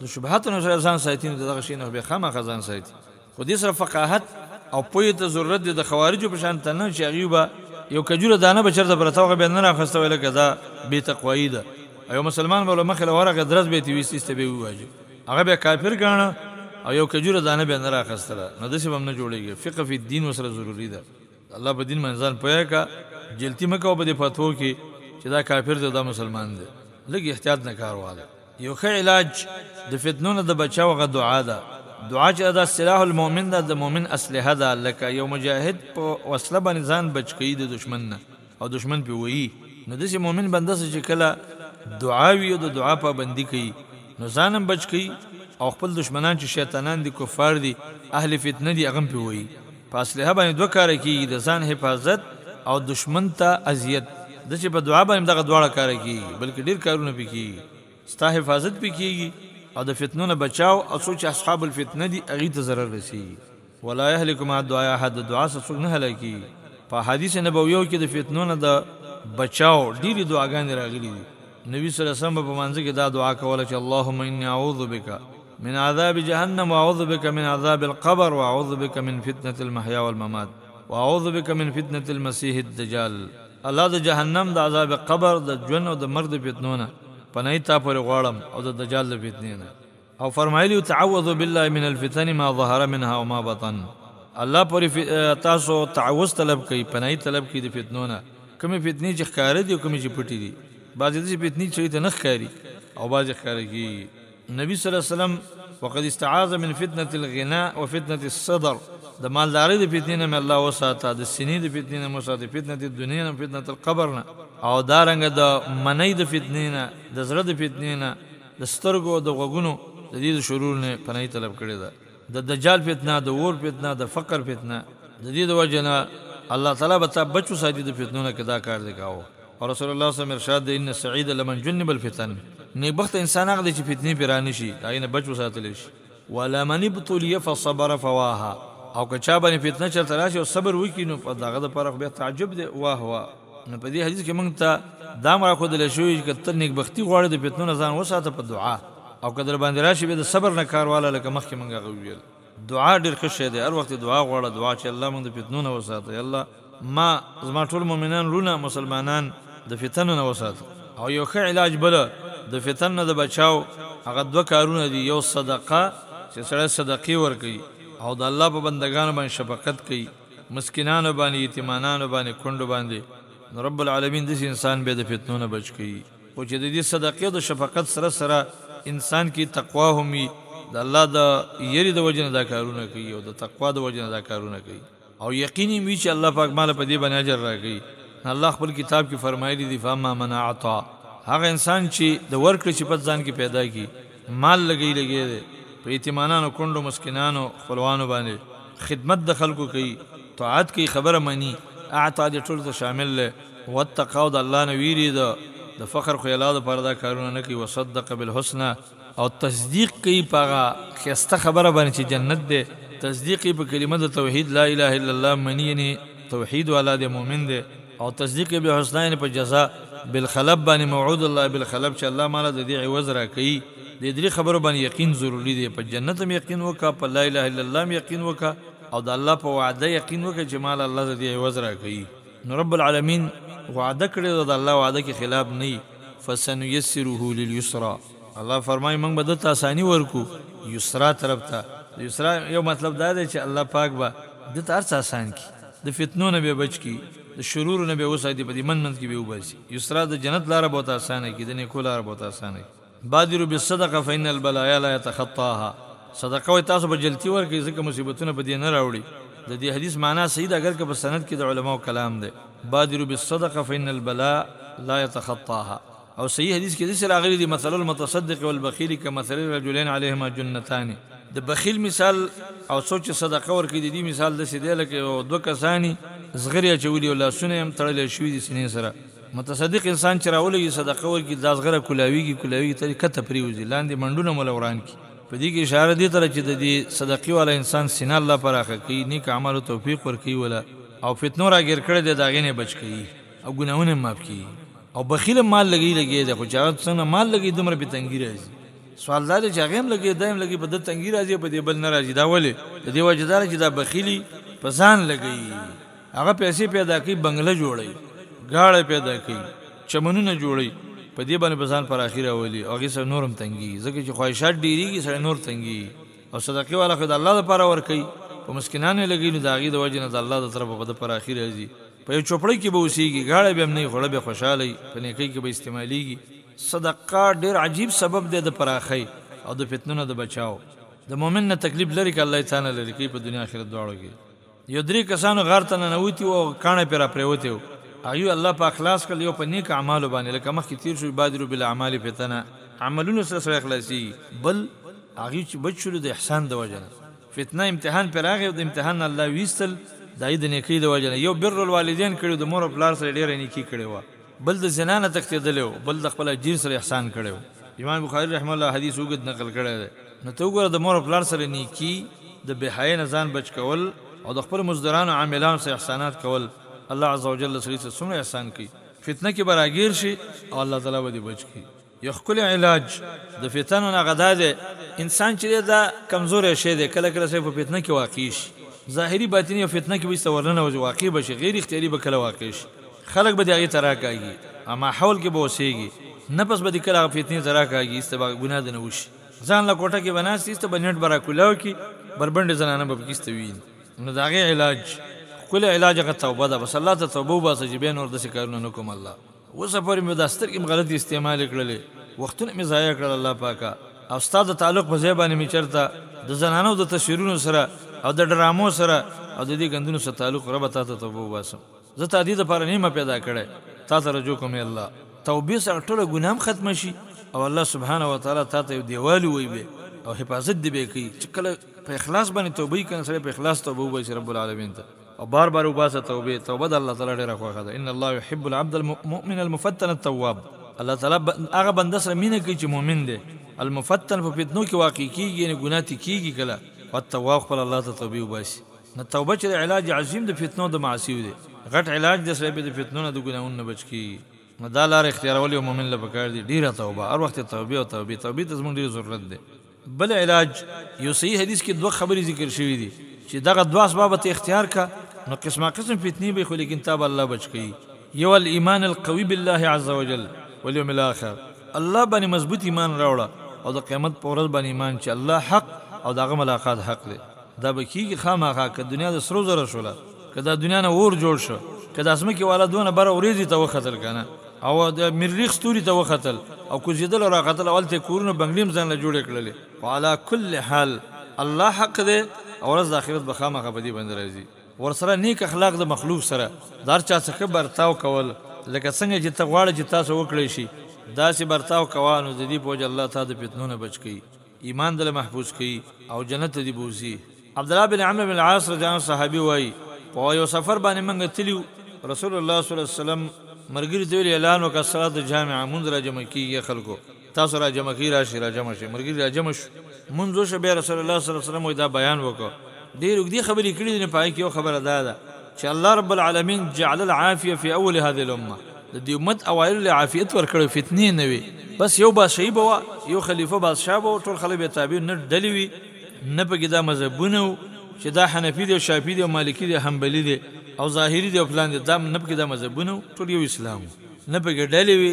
د شبهاتو نه سره ځان ساتي، نو د دغه شي نه خو بیا خامخا ځان ساتي، خو دې سره فقاهت او پوهې ته ضرورت دی، د خوارجو په شان ته نه چې هغوی به یو کجوره دانه به چېرته پرته وه هغه به یې نه راخسته ویل که دا بې تقوایي ده او یو مسلمان به له مخې له ورغی درز به یې ترې ویست ایسته به یې وواژه. هغه بیا کافر ګاڼه او یو کجوره دانه بیا نه راخستله نو دسی به هم نه جوړیږی فقه فی الدین ورسره ضروری ده د الله په دین باندی ځان پوهه که جلتی مه کوه په دی فتوو کی چی دا کافر دی او دا مسلمان دی لږ احتیاط نه کار واله. یو ښه علاج د فتنو نه د بچاو هغه دعا ده دعا چی دا سلاح المومن ده د مومن اسلحه ده لکه یو مجاهد په وسله باندی ځان بچ کوی د دشمن نه. او دشمن پرې وهي نو داسې مؤمن بنده سه چې کله دعا وي او د دعا پابندي کوي نو ځان هم بچ کوي او خپل دشمنان چې شیطانان دي، کفار دي، اهل فتنه دي هغه هم پرې وهي. په اسلحه باندې دوه کاره کېږي، د ځان حفاظت او دشمن ته اذیت. داسې په دعا باندې هم دغه دواړه کاره کېږي بلکې ډېر کارونه پرې کېږي، ستا حفاظت پرې کېږي او د فتنو نه بچاو او څوک چې اصحاب الفتنه دي هغوی ته ضرر رسېږي. ولا يهلك مع الدعاء احد د دعا څخه څوک نه هلاکي په حدیث نبویو کې د فتنو نه د بچاو ډېری دعاګانې راغلي دي نبی صلی الله علیه وسلم په منځ کې دا دعا کوله چې اللهم اني اعوذ بك من عذاب جهنم واعوذ بك من عذاب القبر واعوذ بك من فتنه المحيا والممات واعوذ بك من فتنه المسيح الدجال الله د جهنم د عذاب قبر د ژوند او د مرګ د فتنو نه پناه تا پر غواړم او د دجال د فتنې نه او فرمایلی تعوذ بالله من الفتن ما ظهر منها وما بطن الله پر تاسو تعوذ طلب کوي پناهي طلب کوي د فتنو نه کومې فتنې چې ښکاره دي او کومې چې پټې دي بعضې داسې فتنې چې ته نه ښکاري او بعضې ښکاره کیږي نبی صلی الله علیه وسلم وقد استعاذ من فتنه الغناء وفتنه الصدر د مالدارۍ د فتنې نه مې الله وساته د سینې د فتنې نه مو ساته فتنه د دنیا نه فتنه القبر نه او دارنګ د منۍ د فتنې نه د زړه د فتنې نه د سترګو او د غوږونو د دې د شرور نه پناهي طلب کړې ده، د دجال فتنه، د اور فتنه، د فقر فتنه، د دې د وجې نه الله تعالی به تا بچ وساتي د فتنو نه که دا کار دې کاوه او رسول الله صلی الله علیه وسلم ارشاد دی، ان السعید لمن جنب الفتن، نیکبخته انسان هغه دی چې فتنې پرې رانشي، د هغې نه بچ وساتل شي. ولا من ابتلي فصبر فواها او که چا باندې فتنه چرته راشي او صبر وکړي نو په دغه لپاره خو بیا تعجب دی واه واه نو په دې حدیث کې موږ ته دا هم راښودل شوي چې که ته نیکبختي غواړې د فتنو نه ځان وساته په دعا او که درباندې راشي بیا د صبر نه کار واله لکه مخکې موږ هغه وویل دعا ډېر ښه شی دی هر وخت دعا غواړه دعا چې الله موږ د فتنو نه وساته الله ما زما ټول مؤمنان وروڼه مسلمانان د فتن نه وساته او یو ښه علاج بل د فتن نه د بچاو هغه دوه کارونه دي یو صدقه چې سړی صدقې ورکوي او د الله په بندګانو باندې شفقت کوي مسکینانو باندې یتیمانانو باندې کونډو باندې نو رب العالمین داسې انسان بیا د فتنو نه بچ کوي خو چې د دې صدقې او د شفقت سره سره انسان کې تقوا هم وي د الله د یرې د وجې نه دا کارونه کوي او د تقوا د وجې نه دا کارونه کوي. او یقیني وي چې الله پاک ماله په دې باندې اجر راکوي نو الله خپل کتاب کې فرمایلي دي فاما من اعطا هغه انسان چې د ورکړې صفت ځان کې پیدا کی مال لګي لګي دی په یتیمانانو کونډو مسکینانو خپلوانو باندې خدمت د خلکو کوي طاعت کوي خبره مني اعطا دې ټول ته شامل له واتقوا د الله نه ویری ده د فخر خو الله د پاره دا کارونه نه کوي وصدق بالحسنى او تصدیق کوي په هغه ښایسته خبره باندې چې جنت دی، تصدیق یې په کلمه د توحید لا اله الا الله مني یعنې توحید والا دی، مؤمن دی، او تصدیق یې بالحسنی یعنې په جزا، بالخلب، باندې موعود الله بالخلب چې الله ماله د دې عوض راکوي، دې درې خبرو باندې یقین ضروري دی، په جنت هم یقین وکړه، په لا اله الا الله هم یقین وکړه او د الله په وعده یقین وکړه چې ماله الله د دې عوض راکوي. نو رب العالمین وعده کړې ده او د الله وعده کې خلاف نه وي. فسنيسره لليسرا الله فرمايي موږ به ده ته اساني ورکړو يسرا طرف ته د يسرا يو مطلب دا دی چې الله پاک به ده ته هر څه اسان کړي د فتنو نه به يې بچ کړي د شرورو نه به يې وساتي په دې من منځ کې به يې وباسي يسرا د جنت لاره به ورته اسانه کړي د نيکو لاره به ورته اسانه کړي بادروا بالصدقه فان البلايا لا يتخطاها صدقه وایي تاسو په جلتي ورکړئ ځکه مصيبتونه په دې نه راوړي د دې حديث معنی صحيح ده اګر که په سند کې د علماوو کلام دی. بادرو بالصدقه فان البلاء لا يتخطاها او صحیح حدیث کې داسې راغلي دي مثل المتصدق والبخیل کمثل الرجلین علیهما جنتان د بخیل مثال او څوک چې صدقه ورکوي د دې مثال داسې دی لکه یو دوه کساني زغرې اچولي او لاسونه یې هم تړلی شوي دي سینې سره متصدق انسان چې راولګي صدقه ورکړي دا زغره کولاویږي کولاویږي ترې کته پرېوځي لاندې منډونه مو له وران کړي په دې کې اشاره دې ته چې د دې صدقې والا انسان سینه الله پراخه کوي نیک اعمالو توفیق ورکوي ولا او فتنو را ګیر کړی دی داغې نه بچ کوي او ګناهونه معاف کوي او بخیل مال لګي لګي دی خو چې هغه څنګه مال لګي دومره په تنګي راځي سوال دا دی چې هغه هم لګي دایم لګي په د تنګي راځي په دې بل نه راځي دا ولې د دې وجه دار چې دا بخیلی په ځان لګي هغه پیسې پیدا کوي بنگله جوړي گاړه پیدا کوي چمنونه جوړي په دې باندې په ځان پر اخیره ولي هغه سره نورم تنګي ځکه چې خواهشات ډیریږي سره نور تنګي او صدقه والا خو د الله لپاره ورکوي په مسکینانو یې لګوي نو د هغې د وجې نه د الله د طرفه په ده پر اخي راځي په یو چوپړۍ کې به اوسېږي ګاړی به هم نه وي خو ړه به خوشحاله وي په نیکۍ کې به استعمالېږي صدقه ډېر عجیب سبب دی د پراخۍ او د فتنو نه د بچاو د مؤمن نه تکلیف لرې که الله یې تا نه لرې کوي په دنیا اخرت دواړو کې. یو درې کسانو غار ته ننوتي وو او کاڼی پرې راپرېوتی وو، هغوی یې الله پاک خلاص کړل، یو په نیکو اعمالو باندې، لکه مخکې تېر شوي، بادرو بالاعمال فتنه، عملونو سره سړی خلاصېږي، بل هغوی چې بچ شول د احسان د وجې نه، فتنه امتحان پرې راغی او د امتحان نه الله ویستل، د هغوی د نیکۍ د وجې نه، یو بر الوالدین کړی وو، د مور او پلار سره یې ډېره نیکي کړې وه. بل د زنا نه تښتېدلی او بل د خپل اجیر سره احسان کړی و. امام بخاری رحمه الله حدیث اوږد نقل کړی دی. نو ته وګوره د مور او پلار سره نیکي، د بې حیايۍ نه ځان بچ کول او د خپلو مزدورانو عاملانو سره احسانات کول، الله عزوجل له سړي سره څومره احسان کوي. فتنه کې به راګیر شې او الله تعالی به دې بچ کړي. یو ښکلی علاج د فتنو نه هغه دا دی، انسان چې دی دا کمزوری شی دی، کله کله سړی په فتنه کې واقع شي، ظاهري باطني یو فتنه کې به هسې ورننوځي، واقع به شي، غیر اختیاري به کله واقع شي، خلک به دې هغې ته راکاږي، هغه ماحول کې به اوسېږي، نفس به دې کله هغه فتنې ته راکاږي، هسې ته به هغه ګناه درنه وشي، ځان له کوټه کې به ناست یې، هسې ته به نېټ به راکولاو کړي، بربنډې زنانه به پکې هسې ته ویني، نو د هغې علاج، ښکلی علاج هغه توبه ده، بس الله ته توبه وباسه چې بیا نور داسې کارونه نه کوم الله. اوسه پورې مې دا سترګې هم غلطې استعمالې کړلې وختونه مې ضایع کړل الله پاکه او ستا د تعلق په ځای باندې مې چرته د زنانو د تصویرونو سره او د ډرامو سره او د دې ګندونو سره تعلق ربه تاته توبه وباسم زه تادې لپاره نه یم پیدا کړی تاته رجوع کوم ای الله توبې سره ټوله ګناه هم ختمه شي او الله سبحانه وتعالی تاته یو دیوال ووهي به او حفاظت دې به یې کوي چې کله په اخلاص باندې توبه وي کنه سړی په اخلاص توبه وباسي رب العالمین ته او بار بار وباسه توبه توبه د الله تعالی ډیره خوښه ده ان الله يحب العبد المؤمن المفتن التواب الله تعالی هغه بنده سره مینه کوي چې مؤمن دی المفتن په فتنو کې واقع کیږي یعنی ګناه تی کیږي کله او التواب خپل الله ته توبه وباسي نو توبه چې د علاج عظیم د فتنو د معاصیو دی غټ علاج د سره به د فتنو نه د ګناهونو نه بچ کیږي نو دا لار اختیارول یو مؤمن له پکار دی ډیره توبه هر وخت توبه او توبه توبه ته زموږ ډیر ضرورت دی بل علاج، يو صحيح حديث کي دوه خبري ذکر شوي دي چي دغه دوه اسباب ته اختيار که نو قسما قسم فتني به خو ليکن تا به الله بچ کړي يو الايمان القوي بالله عز وجل واليوم الاخر الله باندي مضبوط ايمان راوړه او د قيامت په ورځ باندي ايمان چي الله حق او د هغه ملاقات حق دی. دا به کیږي خامخا که دنیا د سرو زرو شوله که دا دنیا نه اور جوړ شو که د ازمکې والا دونه بره وریځې ته وختل کنه او د مریخ ستوري ته وختل او کوزیدل او راختل او هلته یې کورونه او بنګلې هم ځانله جوړې کړلې خو علی کل حال الله حق دی او ورځ د اخرت به خامخا په دې باندې راځي ورسره نیک اخلاق د مخلوق سره د هر چا څخه ښه برتاو کول لکه څنګه چې ته غواړې چې تاسو وکړی شي داسې برتاو کوه نو د دې په وجه الله تا د فتنو نه بچ کوي. ایمان دله محفوظ کړي او جنت ته دي بوځي. عبدالله بن عمرو بن العاص رضی الله عنه صحابي وايي، په یو سفر باندې مونږ تللي وو، رسول الله صلی الله علیه وسلم ملګري ته ویلي، اعلان وکړه الصلوة الجامعة، لمونځ راجمع کیږي، ای خلکو! تاسو راجمع کړئ، راشئ، راجمع شئ، ملګري راجمع شو، لمونځ وشو، بیا رسول الله صلی الله علیه وسلم وايي، دا بیان وکړ، ډېرې اوږدې خبرې کړي دي، نو په هغه کې یو خبره دا ده، چې الله رب العالمین جعل العافیة فی اول هذه الامة. د دې امت اوایل له عافیت ورکړو فتنې نه وي بس یو بادشاهي به وه یو خلیفه بادشاه به ټول خلک به تابع نه ډلې وي نه پکې دا مذهبونه وو چې دا حنفي دی شافعي دی مالکي دی حنبلي دی او ظاهري دی پلان دی دا نه پکې دا مذهبونه وو ټول یو اسلام نه پکې ډلې وي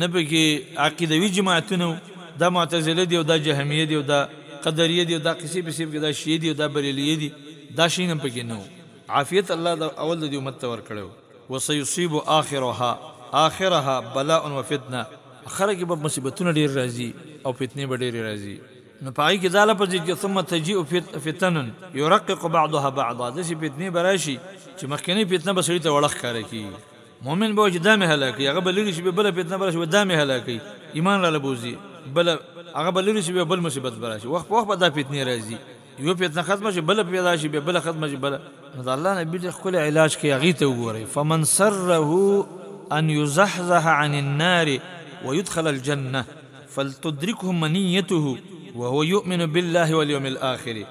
نه پکې عقیدوي جماعتونه وو دا معتزله دی او دا جهمیه دی او دا قدریه دی او دا قصې پسې پکې دا شیعه دی او دا بریلیه دی دا شي نه پکې نه وو عافیت الله د اول د امت ته ورکړو وسيصيب آخرها آخرها بلاء وفتنه. اخره کې به مصيبتونه ډېر راځي او فتنې به ډېرې راځي. نو په هغې کې دا لفظ دی چې ثم تجيء فتن يرقق بعضها بعضا داسې فتنې به راشي چې مخکنۍ فتنه به سړي ته وړه ښکاره کېږي. مؤمن به وايي چې دا مې هلاکوي، هغه به لرې شي، بيا بله فتنه به راشي وايي دا مې هلاکوي، ايمان راله بوځي، بله هغه به لرې شي بيا بل مصيبت به راشي، وخت په وخت به دا فتنې راځي. یو فتنه ختم شي بل پیدا شي به بل ختم شي بل نو الله نبی دې خپل علاج کې هغه ته وګوري فمن سره ان يزحزح عن النار ويدخل الجنه فلتدركه منيته وهو يؤمن بالله واليوم الاخر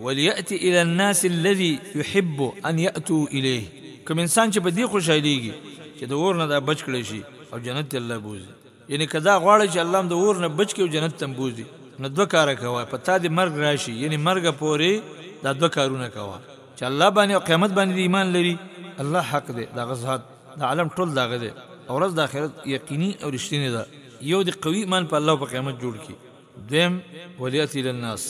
ولياتي الى الناس الذي يحب ان ياتوا اليه کوم انسان چې په دې خوشاليږي چې د اور نه د بچ کړي شي او جنت الله بوزي یعنی که دا غواړی چې الله هم د اور نه بچ کړي او جنت ته بوزي نو دوه کاره کوه په تا دې مرګ راشي یعنی مرګ پورې دا دوه کارونه کوه چې الله باندې او قیامت باندې ایمان لري الله حق دی دا غزاد د عالم ټول داغه دی او ورځ د آخرت یقیني او رښتینی ده یو د قوي ایمان په الله او په قیامت جوړ کی دویم ولیاتی للناس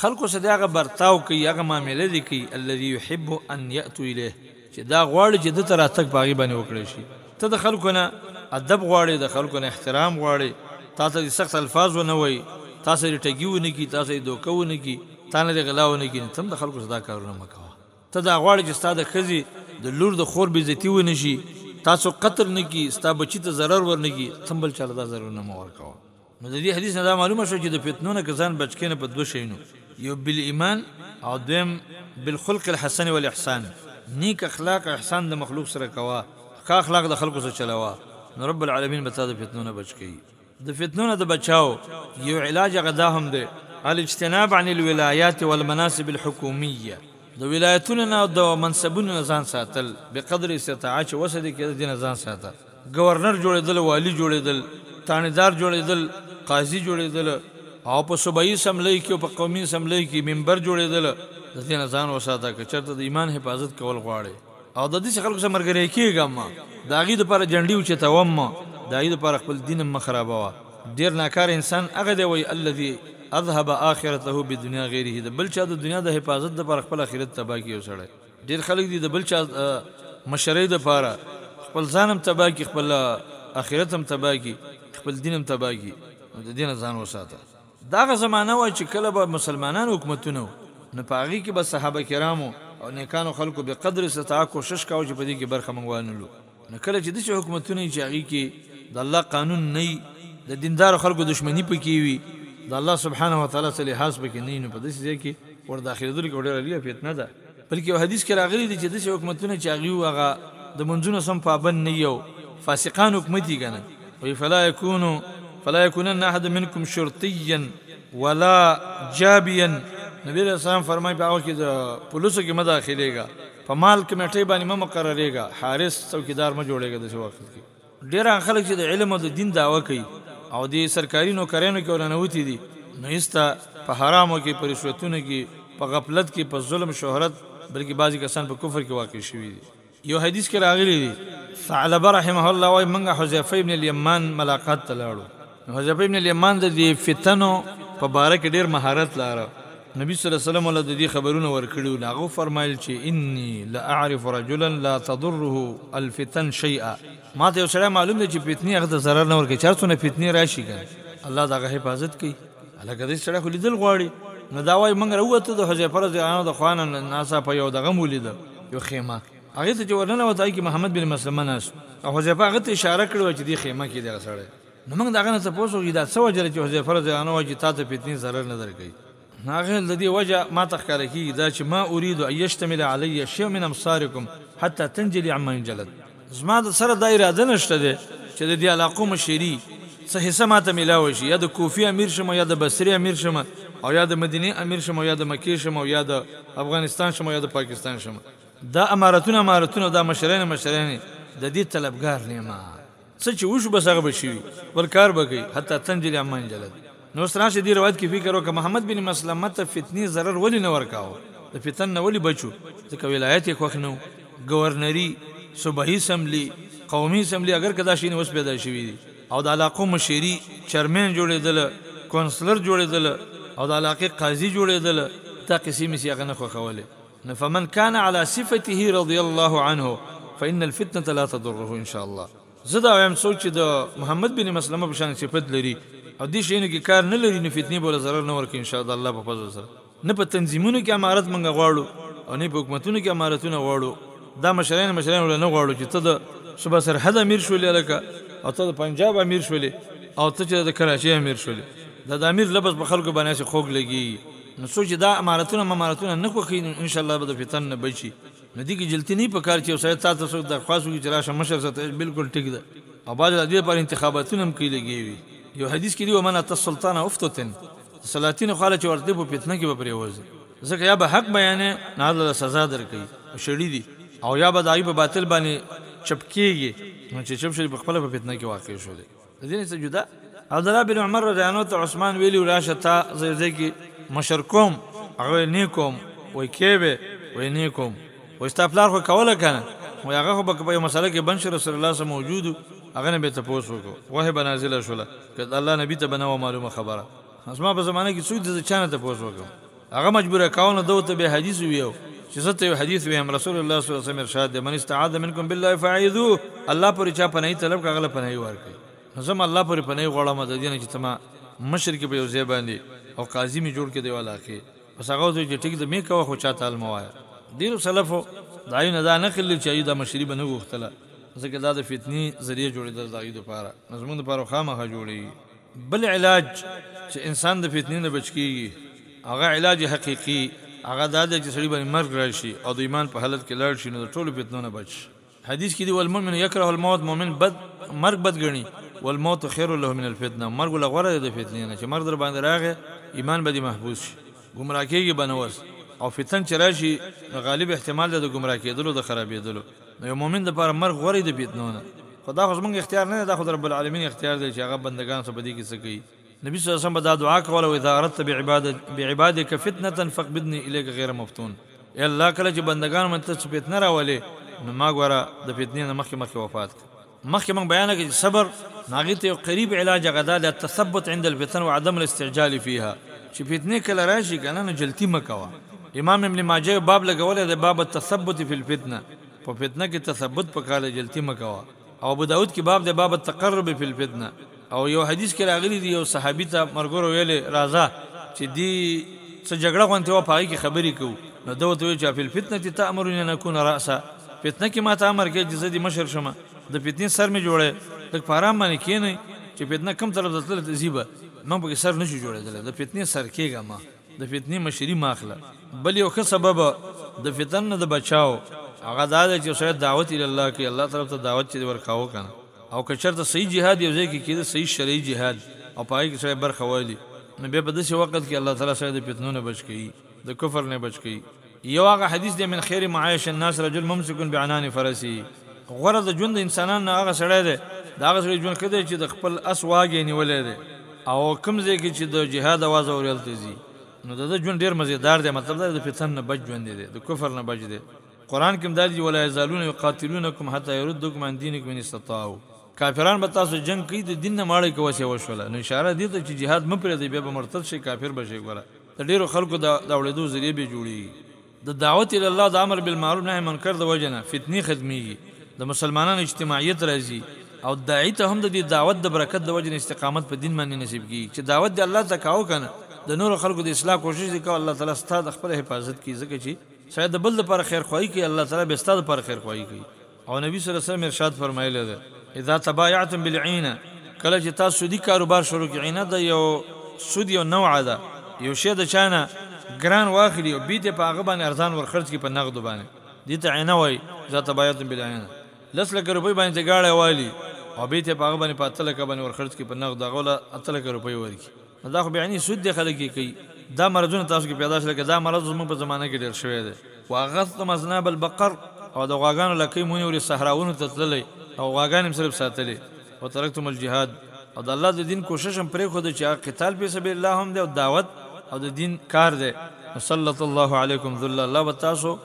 خلکو سره دې هغه برتاو کوي، هغه معامله دې کوي، الذي يحب ان يأتوا اليه، چې دا غواړي چې ده ته راتګ په هغې باندې وکړل شي. ته د خلکو نه ادب غواړې، د خلکو نه احترام غواړې، تا ته دې سخت الفاظ ونه وايي، تا سره دې ټګي ونه کړي، تا سره دې دوکه ونه کړي، تا نه دې غلا ونه کړي، نو ته هم د خلکو سره دا کارونه مه کوه. ته دا غواړې چې ستا د ښځې، د لور، د خور بېعزتي ونه شي، تا څوک قتل نه کړي، ستا بچي ته ضرر ورنه کړي، ته هم بل چا ته دا ضررونه مه ورکوه. نو د دې حدیث نه دا معلومه شو چې د فتنو نه که ځان بچ کړې نو په دوه شیونو یو بالایمان او دویم بالخلق الحسن والاحسان نیک اخلاق او احسان د مخلوق سره کوه ښه اخلاق د خلکو سره چلوه نو رب العالمین به تا د فتنو نه بچ کړي د فتنو نه د بچاو یو علاج هغه دا هم دی الاجتناب عن الولایات والمناصب الحکومیه د ولایتونو نه او د منصبونو نه ځان ساتل بقدر استطاعه چې وسه دې کېده دې نه ځان ساته ګورنر جوړېدل، والي جوړېدل، تاڼېدار جوړېدل، قاضي جوړېدل او په صوبايي اسمبلۍ کې او په قومي اسمبلۍ کې ممبر جوړېدل، د دې نه ځان وساته، که چېرته د ايمان حفاظت کول غواړې او د داسې خلکو سره ملګری کېږه مه، د هغوی لپاره جنډې اوچتوه مه، د هغوی لپاره خپل دين هم مه خرابوه، ډېر ناکاره انسان هغه دی وايي، الذي اذهب آخرته بدنيا غيره، د بل چا د دنيا د حفاظت لپاره خپل آخرت تباه کړي يو سړی. ډیر خلک دي د بل چا مشرۍ د پاره خپل ځان هم تباه کړي، خپل اخرت هم تباه کړي، خپل دین هم تباه کړي، نو د دې نه ځان وساته. دا هغه زمانه وه چې کله به مسلمانان حکومتونه وو، نو په هغې کې به صحابه کرامو او نیکانو خلکو بې قدره استطاعه کوشش کاوه چې په دې کې برخه موږ وانلو. نو کله چې داسې حکومتونه چې هغه کې د الله قانون نه وي د دیندارو خلکو دښمنی پکې وي د الله سبحانه و تعالی سره لحاظ پکې نه نو په داسې ځای کې ور داخلېدل کې ډېره لویه فتنه ده بلکې یو حدیث کې راغلی دی چې داسې حکومتونه چې هغوی هغه د منځونو سم پابند نه یو فاسقان حکومت یې ګڼل وایي فلا یکونو فلا یکونن احد منکم شرطیا ولا جابیا نبی رسول الله فرمایي په هغه کې د پولیسو کې مه داخلېږه په مال کمیټې باندې مې مقرریږه حارس څوکیدار مې جوړېږه د وخت کې ډېر خلک چې د علم او د دین داوا کوي او د سرکاري نوکرانو کې ورنوتی دي نو ایستا په حرامو کې په رشوتونو کې په غفلت کې په ظلم شهرت بلکې بعضی کسان په کفر کې واقع شوي دي یو حدیث کې راغلی دی ثعلبه رحمه الله وايي منګه حذیفه ابن الیمان ملاقات ته لاړو حذیفه ابن الیمان د دې فتنو په باره کې ډېر مهارت لاره نبی صلی الله علیه وسلم له دې خبرونه ورکړي او هغه فرمایل چې انی لا اعرف رجلا لا تضره الفتن شیئا ما ته یو سړی معلوم دی چې فتنې هغه ته ضرر نه ورکوي چرته نه فتنې راشي کنه الله دا غه حفاظت کوي هلکه دې سړی خو لیدل غواړي نو دا وای موږ راوته د حذیفه رضی الله عنه د خوانه ناسا په یو دغه مولید یو خیمه هغه ته چې ورننه وته کې محمد بن مسلمه ناس او حذیفه هغه ته اشاره کړو چې دې خیمه کې دغه سړی نو موږ د هغه نه تپوس وکړو چې دا څه وجه ده چې حذیفه رضی الله عنه وایي چې تاته فتنې ضرر نه درکوي؟ نو هغه ویل د دې وجه ما ته ښکاره کېږي دا چې ما ارید ان یشتمل علی شیء من ابصارکم حتی تنجلی عما انجلت زما د سره دا اراده نشته ده چې د دې علاقو مشري څه حصه ما ته ملاوه شي یا د کوفې امیر شم یا د بصرې امیر شم او یا د مدینې امیر شم او یا د مکې شم او یا د افغانستان شم او یا د پاکستان شم دا امارتونه امارتونه او دا مشرانې مشرانې د دې طلبګار نه یم. څه چې وشو بس هغه به شي بل کار به کوي حتی تنجلی عمان جلد نو ستراسه دی روایت کې فکر وکړه محمد بن مسلمه ته فتنی ضرر ولی نه ورکاو د فتن نه ولی بچو ځکه ولایت یې خوښ نو گورنری صوبایي اسمبلی قومي اسمبلی اگر کدا شي نه اوس پیدا شوی دي او د علاقو مشری چرمن جوړېدل کونسلر جوړېدل او د علاقې قاضي جوړېدل تا قصې مې سیغه نه خوښولې نو فمن کان علی صفته رضی الله عنه فان الفتنة لا تضره ان شاء الله زه دا وایم څوک چې د محمد بن مسلمه په شان صفت لري او دې شیانو کې کار نه لري نو فتنې به له ضرر نه ورکوي ان شاء الله الله په فضل سره نه په تنظیمونو کې امارت منګه غواړو او نه په حکومتونو کې امارتونه غواړو دا مشران مشران ول نه غواړو چې ته د صوبه سرحد امیر شولې الکه او ته د پنجاب امیر شولې او ته چې د کراچۍ امیر شولې دا د امیر لفظ په خلکو باندې خوږ لګي نو څوک چې دا امارتونه ممارتونه نه خوښوي نو ان شاء الله به د فتن نه بچي نو دې کې جلتي نه پکار چې یو سړی تا ته څوک درخواست وکړي چې راشه مشر صاحب ته بالکل ټیک ده او بعضې د دې لپاره انتخاباتونه هم کوي لګیا وي یو حدیث کې دي ومن اتى السلطان افتتن د سلاطین خواله چې ورتلې په فتنه کې به پرېوځي ځکه یا به حق بیانې نه هلته له سزا درکوي او شړي دي او یا به د هغوی په باطل باندې چپ کېږي نو چې چپ شي په خپله په فتنه کې واقع شو دی له دې نه څه جدا عبدالله بن عمر رضی الله عنه ته عثمان ویلي و، راشه تا زه یو ځای کې مشر کوم، هغه وایي نه کوم، وایي کېبې؟ وایي نه کوم، وایي ستا پلار خو کوله که نه؟ وایي هغه خو به که په یوه مسئله کې بند شي رسول الله ص موجود و، هغه نه به یې تپوس وکړو، وحې به نازله شوله، که د الله نبي ته به نه وه معلومه خبره. زما په زمانه کې څوک د چانه ته پوس وکم هغه مجبور کاونه دو ته به حدیث ویو چې زه ته حدیث ویم رسول الله صلی الله علیه وسلم ارشاد دی من استعاذ منکم بالله فاعذو الله پر چا پنای طلب کاغله پنای ورکي زم الله پر پنای غوړم د دین چې تما مشرک په یو ځای باندې او قاضي می جوړ کې دی ولا کې پس هغه ته چې ټیک د می کوه خو چاته الموایا ډیرو سلفو دایونه دا نه خل چې دا مشری بنه غوښتله ځکه دا د فتنی ذریعہ جوړیدل دغې لپاره نظمونو لپاره خامخا جوړي بل علاج چې انسان د فتنې نه بچ کېږي، هغه علاج حقیقي، هغه دا دی چې سړي باندې مرګ راشي او د ایمان په حالت کې لاړ شي، نو د ټولو فتنو نه بچ شي. حدیث کې دي، والمؤمن یکره الموت، مؤمن بد، مرګ بد ګڼي، والموت خیر له من الفتنه، مرګ له غوره دی د فتنې نه، چې مرګ در باندې راغی، ایمان به دې محفوظ شي، ګمراه کېږې به نه اوس، او فتن چې راشي، نو غالب احتمال دی د ګمراه کېدلو، د خرابېدلو. نو یو مؤمن د پاره مرګ غوړی د فتنو نه خو دا خو زمونږ اختیار نه دی دا خو د رب العالمین اختیار دی چې هغه بندگان سو په دې کې څه کوي نبی صلی الله علیه وسلم به دا دعا کوله و اذا اردت بعبادت بعبادک فتنه فقبضنی الیک غیر مفتون ای الله کله چې بندگان مې ته فتنه راولې نو ما ګوره د فتنې نه مخکې مخکې وفات کړه مخکې موږ بیان کړه چې صبر نو هغې ته یو قریب علاج هغه دا دی التثبت عند الفتن وعدم الاستعجال فيها چې فتنې کله راشي کنه نو جلتي مه کوه امام ابن ماجه یو باب لګولی دی باب التثبت فی الفتنه په فتنه کې تثبت پکار دی جلتي مه کوه او ابو داود کې باب دی باب التقرب فی الفتنه او یو حدیث کې راغلي دي یو صحابي ته مرګرو ویلې راځه چې دی څه جګړه غونته و پای کې خبرې کوو نو دوی ته وی چې په فتنه ته تامرون نه کون راسا فتنه کې ما ته امر کې چې زدي مشر شمه د فتنې سر می جوړه د پارام باندې کینې چې فتنه کم طرف ته تل زیبه ما په سر نشو جوړېدل د فتنې سر کېګه ما د فتنې مشری ماخله بل یو ښه سبب د فتن نه د بچاو هغه دا چې سره دعوت اله الله کې الله طرف ته دعوت چې ورکاو کنه او که چرته صحیح جهاد یو ځای کې کیده صحیح شرعي جهاد او په هغه کې سړی برخه والی نو بیا په داسې وقت کې الله تعالی سړی د فتنو نه بچ کوي د کفر نه بچ کوي یو هغه حدیث دی من خیر معایش الناس رجل ممسک بعنان فرسه غوره د ژوند د انسانانو نه هغه سړی دی د هغه سړي ژوند ښه دی چې د خپل اس واګې نیولی دی او کوم ځای کې چې د جهاد اواز اوري هلته ځي نو د ده ژوند ډېر مزیدار دی مطلب دا دی د فتن نه بچ ژوند دی د کفر نه بچ دی قران کې مدار دی ولا یزالون یقاتلونکم حتا يردکم عن دینکم ان استطاعوا کافران به تاسو جنگ کوي د دین نه ماړی کوي څه وشول نو اشاره دي ته چې jihad م پرې دی به مرتد شي کافر بشي ګره د ډیرو خلکو د اوړېدو ذریعہ به جوړي د دعوت ال الله د امر بالمعروف نهي منکر د وجنه فتنی ختميږي د مسلمانانو اجتماعیت راځي او داعی ته هم د دې دعوت د برکت د وجنه استقامت په دین باندې نصیب کیږي چې دعوت د الله تکاو کنه د نور خلکو د اصلاح کوشش وکاو الله تعالی ستاسو د خپل حفاظت کی ځکه چې سړی د بل لپاره خیرخواهي کوي، الله تعالی بیا ستا لپاره خیرخواهي کوي او نبي صلی الله علیه وسلم ارشاد فرمایلی دی، اذا تبایعتم بالعینه، کله چې تاسو سودي کاروبار شروع کړئ، عینه د یو سود یو نوع ده، یو شی د چا نه ګران واخلي او بېرته په هغه باندې ارزان ورخرڅ کړي په نغدو باندې، دې ته عینه وايي، اذا تبایعتم بالعینه، لس لکه روپۍ باندې ته ګاډی والي او بېرته په هغه باندې په اته لکه باندې ورخرڅ کړي په نغدو، هغه له اته لکه روپۍ ورکړي. نو دا خو بې عیني سود دی خلک یې کوي. دا مرضونه تاسو کې پیدا شي لکه دا مرض زموږ په زمانه کې ډېر شوی دی. واغثتم اذناب البقر او د غواګانو لکۍ مو نیولې صحراوونو ته تللی او غواګانې مو صرف ساتلې. وترکتم الجهاد او د الله د دین کوشش هم پرېښود چې هغه قتال فی سبیل الله هم دی او دعوت او د دین کار دی. نو سلط الله علیکم ذلا الله به تاسو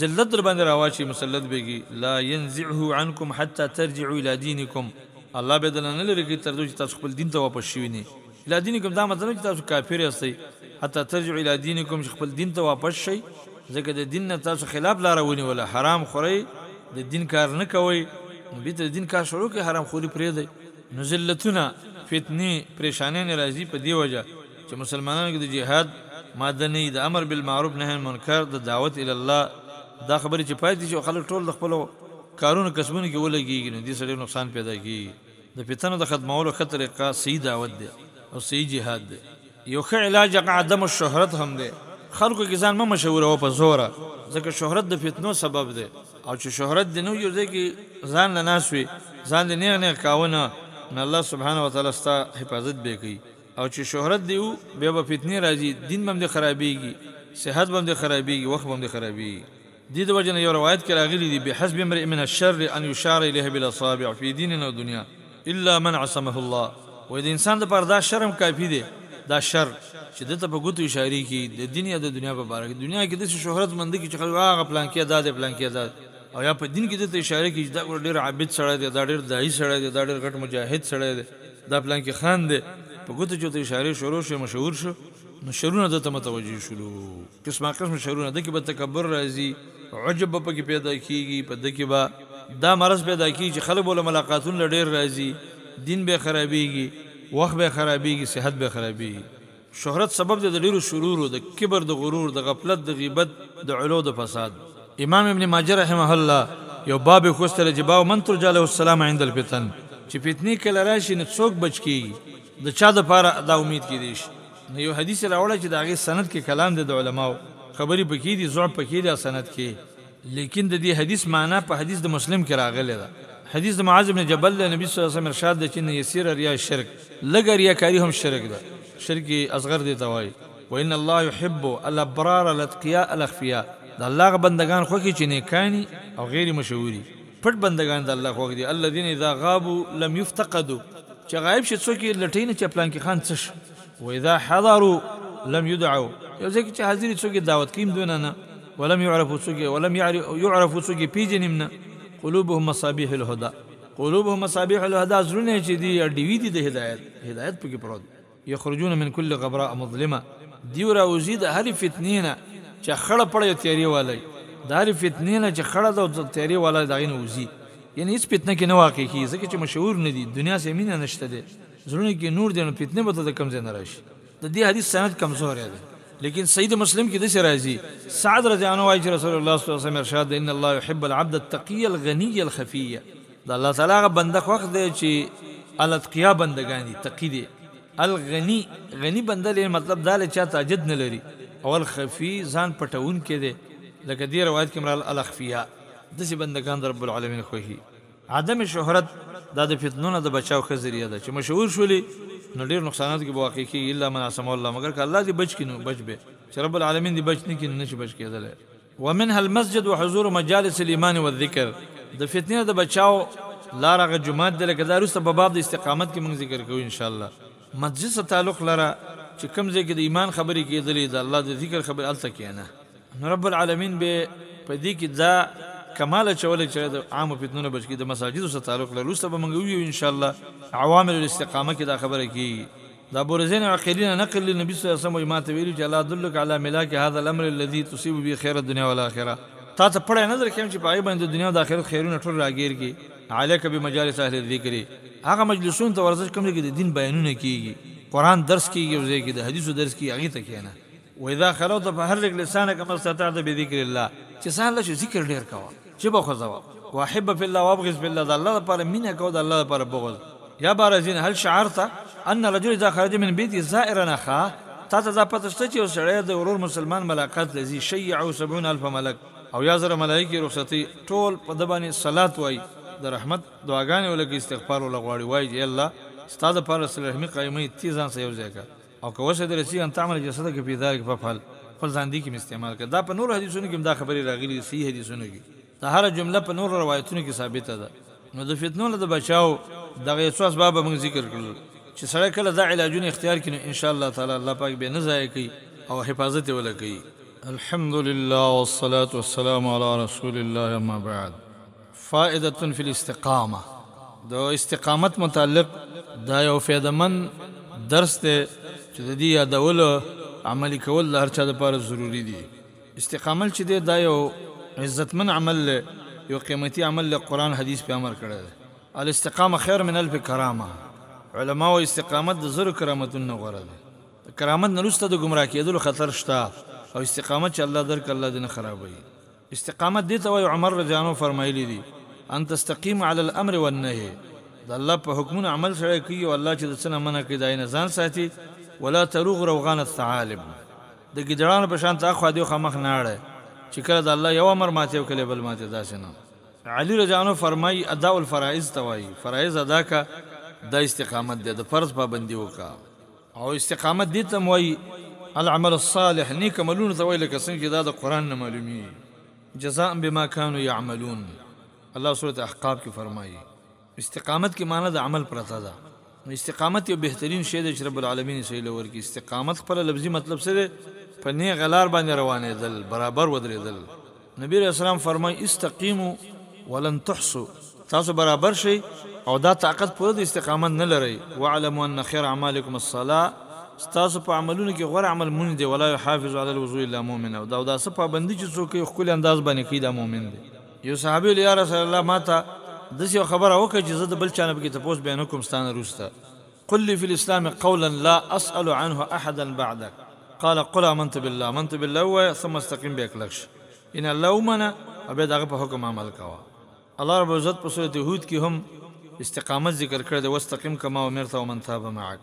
ذلت درباندې راواچوي مسلط به کړي لا ینزعه عنکم حتی ترجعوا الی دینکم. الله به درنه نه لرې کړي تر دو چې تاسو خپل دين ته واپس شوي نې الي دينکم دا مطلب نه چې تاسو کافر ياستئ حتی ترجعو الي دينکم چې خپل دين ته واپس شئ ځکه د دين نه تاسو خلاف لاره ونيوله حرام خورئ د دين کار نه کوئ نو بيرته د دين کار شروع کړئ حرام خوري پرېږدئ نو ذلتونه فتنې پرېشانيانې راځي په دې وجه چې مسلمانانو کې د جهاد ماده نه وي د امر بالمعروف نهی عن المنکر د دعوت الي الله دا خبرې چې پاتې شي او خلک ټول د خپلو. کارونو کسبونو کې ولګېږي نو دې سره ډېر نقصان پېدا کېږي. د فتنو د ختمولو ښه طريقه صحيح دعوت دی او صحيح جهاد دی. يو ښه علاج هغه عدم الشهرت هم دی، خلکو کې ځان مه مشهوروه په زوره ځکه شهرت د فتنو سبب دی او چې شهرت دې نه وي يو ځای کې ځان له ناست وې ځان دې نېغ نېغ کاوه نه نو الله سبحانه وتعالی ستا حفاظت به کوي او چې شهرت دې وو بيا به فتنې راځي دين به هم دې خرابېږي صحت به هم دې خرابېږي وخت به هم دې خرابېږي. دې د وجې نه یو روایت کې راغلي دي، بحسب امرئ من الشر ان یشار الیه بالاصابع فی دین او دنیا الا من عصمه الله، وایي د انسان لپاره دا شرم کافي دی، دا شر، چې ده ته په ګوتو اشارې کېږي د دین یا د دنیا په باره کې، دنیا کې داسې شهرت مند کړي چې خلک وایي هغه پلانکی دا دی، پلانکی دا دی او یا په دین کې ده ته اشارې کېږي چې دا ګوره ډېر عابد سړی دی، دا ډېر داعي سړی دی، دا ډېر غټ مجاهد سړی دی، دا پلانکی خان دی، په ګوتو چې ورته اشارې شروع شوې مشهور شو، نو شرونه ده ته متوجه شولو. قسما قسم شرونه ده کې به تکبر راځي عجب به پکې پیدا کیږي په ده کې به دا مرض پیدا کیږي چې خلک به له ملاقاتونو له ډیر راځي دین به خرابیږي وخت به خرابیږي صحت به خرابیږي شهرت سبب دی د ډیرو شرورو د کبر د غرور د غفلت د غیبت د علو د فساد. امام ابن ماجه رحمه الله یو باب خوستله چې باب من ترجا له السلام عند الفتن چې فتنې کله راشي نو څوک بچ کیږي د چا د پاره دا امید کیدی شي نه یو حدیث راوړی چی د هغه سند کی کلام دی د علماو خبری پکی دی ضعف پکی دی سند کی لیکن ددی حدیث معنی په حدیث د مسلم کی راغلی ده حدیث د معاذ بن جبل ده نبی صلی الله علیه وسلم ارشاد ده چی ان یسیر ریا شرک لږه ریاکاری هم شرک ده شرک اصغر دی ته وایی وان الله یحب الابرار الاتقیاء الاخفیاء د الله هغه بندګان خوښی چی نیکانی او غیر مشهوری پټ بندگان د الله خوښ دي الذين اذا غابوا لم يفتقدوا چې غایب شي څوک یې لټوي نه چې پلانکي خان څه شو واذا حضروا لم يدعوا یو ځای کې چې حاضر څوک یې دعوت کوي دونه نه ولم يعرفوا څوک یې ولم يعرفوا څوک یې پیژني نه قلوبهم مصابيح الهدى قلوبهم مصابيح الهدى زړونه چې دي ډیوي دي د هدایت هدایت پکې پروت یخرجون من کل غبراء مظلمه دیو راوزی د هری فتنی نه چه خړه پړه یو تیاری والی د هری فتنی نه چه خړه ده او تیاری والی داغی نه وزی یعنی هیڅ فتنه کی نه واقع کیږی ځکه چه مشهور ندی دنیا سه مینه نشته دی زړونه کی نور دی نو فتنه به ته د کوم ځای نه راشی د دی حدیث سند کمزوری دی لیکن صحیح د مسلم کی دسی راځی سعد رضی الله عنه وایی چه رسول الله صلی الله علیه وسلم ارشاد ده ان الله یحب العبد التقی الغنی الخفی د الله تعالی هغه بنده خوښ دی چې الاتقیا بندگان دي تقی دي الغنی غنی بنده لري مطلب دا لري چې تاجد نه لري او الخفی ځان پټون کې دي لکه دی روایت کې مرال الاخفیا د سي بندگان در رب العالمین خوخي عدم شهرت دا د فتنونو د بچاو ښه ذریعہ ده چې مشهور شولې نو ډیر نقصانات کې واقع کیږي الا من اسم الله مگر که الله دې بچ کینو بچ به چې رب العالمین دې بچ نه کینو نشي بچ کېدل ومنها المسجد وحضور مجالس الايمان والذکر د فتنې نه د بچاو لار هغه جومات دی لکه دا وروسته په باب د استقامت کې موږ ذکر کوو انشاءالله مسجد سره تعلق لره چې کوم ځای کې د ایمان خبرې کېدلې د الله د ذکر خبرې هلته کېنه نو رب العالمین به په دې کې دا کمال چولې چې د عامو فتنو نه بچ کی د مساجدو سره تعلق لري وروسته به موږ ویو انشاءالله عوامل الاستقامه کې دا خبره کیږي د ابورزين عقيلي نه نقل دی نبي صلی الله عليه وسلم وايي ماته ويلي چې الا ادلک علی ملاک هذا الامر الذي تصيب به خير الدنيا والاخره تاته پړی نه درکوم چې په هغې باندې د دنيا او د اخرت خيرونه ټول راګير کړي عليک بمجالس اهل الذکر هغه مجلسونو ته ورځه چې کوم ځای کې د دين بيانونه کيږي قرآن درس کيږي او ځای کې د حديثو درس کيږي هغې ته کينه و اذا خلوت فحرک لسانک ما استطعت بذکر الله چې ځان له شو ذکر ډیر کوه چې به خوځوه واحب فی الله وابغض فی الله د الله لپاره مینه کوه د الله لپاره بغض یا بارزین هل شعرت ان الرجل اذا خرج من بیته زائرا اخاه تا ته دا پته شته چې یو سړی د ورور مسلمان ملاقات لذي شیعو 70 الف ملک او یا زره ملایکی رخصتی ټول په د باندې صلات وای د رحمت دعاګانې ولکه استغفار ولغواړي وای چې الله ستاسو پر رسول رحمی قائمه تیزان سه یو ځای کا او که وسه درسي ان تعمل جسدک په ذلک ففعل خپل ځان دي کې استعمال کړه دا په نور حدیثونو کې دا خبرې راغلي دي صحیح حدیثونو کې دا هر جمله په نور روایتونو کې ثابته ده نو د فتنو له بچاو دغه څو اسباب موږ ذکر کړل چې سړی کله دا علاجونه اختیار کینو ان شاء الله تعالی الله پاک به نه ضایع کوي او حفاظت ولا کوي الحمد لله والصلاه والسلام على رسول الله اما بعد فائدة فی الاستقامة، د استقامت متعلق دا یو فائده مند درس دی چې د دې یادول او عملي کول د هر چا لپاره ضروري دي. استقامل چې دی دا یو عزت مند عمل دی، یو قیمتي عمل دی، قرآن حدیث پرې امر کړی دی، الاستقامة خیر من الف کرامة، علماء وایي استقامت د زرو کرامتونو نه غوره دی، د کرامت نه وروسته د ګمراه کیدلو خطر شته او استقامت چې الله درکړ الله دې نه خرابوي. استقامت دې ته وايي عمر رضي الله عنه فرمايلي دي، ان تستقيم علی الامر والنهي، د الله په حکمونو عمل سړی کوي او الله چې د څه نه منع کوي د هغې نه ځان ساتي، ولا تروغ روغان الثعالب، د ګيدړانو په شانته اخوا دېخوا مخ نه اړی، چې کله د الله يو امر ماتې او کله يې بل ماتې داسې نه. علي رضي الله عنه فرمايي، اداء الفرائض ته وايي، فرائض ادا کړه دا استقامت دی، د فرض پابندي وکړه. او استقامت دې ته هم وايي العمل الصالح، نېک عملونو ته وايي لکه څنګه چې دا د قرآن نه معلومېږي، جزاء بما کانوا يعملون، الله سورة احقاف کې فرمايي، استقامت کې معنی د عمل پرته ده، نو استقامت یو بهترین شی دی چې رب العالمین یې سړي له ورکړي، استقامت خپله لفظي مطلب څه دی؟ په نېغه لار باندې روانېدل، برابر ودرېدل. نبی علیه السلام فرمایي، استقیمو ولن تحصو، تاسو برابر شئ او دا طاقت پوره د استقامت نه لرئ، واعلموا ان خیر اعمالکم الصلاة، ستاسو په عملونو کې غوره عمل لمونځ دی، ولا یحافظ علی الوضوء الا مؤمن، او د اوداسه پابندي چې څوک کوي ښکلي انداز باندې کوي دا مؤمن دی. یو صحابي ویل، یا رسول الله ماته داسې یوه خبره وکړه چې زه د بل چا نه پکې تپوس بیا نه کوم ستا نه وروسته، قل لي في الاسلام قولا لا اسأل عنه احدا بعدک قال قل آمنت بالله آمنت بالله ووایه ثم استقیم بیا کلک شه یعنی الله ومنه او بیا د هغه په حکم عمل کوه الله رب العزت په سورت هود کې هم استقامت ذکر کړی دی واستقم کما امرت ومن تاب معک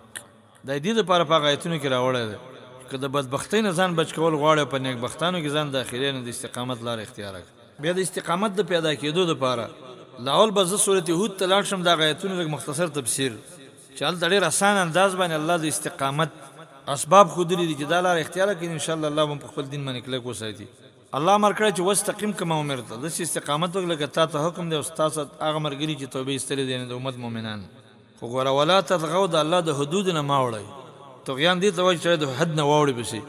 دا یې دې لپاره په هغه آیتونو کې راوړی دی چې که د بدبختۍ نه ځان بچ کول غواړې او په نیکبختانو کې ځان داخلې نو د استقامت لاره اختیاره کړه. بیا د استقامت د پیدا کیدو لپاره لاول به زه سورت هود ته لاړ شم دغه ایتونو لږ مختصر تفسیر چې هلته ډیر اسانه انداز باندې الله د استقامت اسباب ښودلي دي چې دا لاره اختیار کړي ان شاء الله الله به مو په خپل دین باندې کلک وساتي الله امر کړی چې واستقم کما امرت داسې استقامت وکړه لکه تا ته حکم دی او ستا سره هغه ملګري چې توبه ایستلې دي یعنې د امت مؤمنان خو ګوره ولا تطغوا د الله د حدودو نه مه اوړی، طغیان دې ته وایي چې سړی د حد نه واوړي پسې،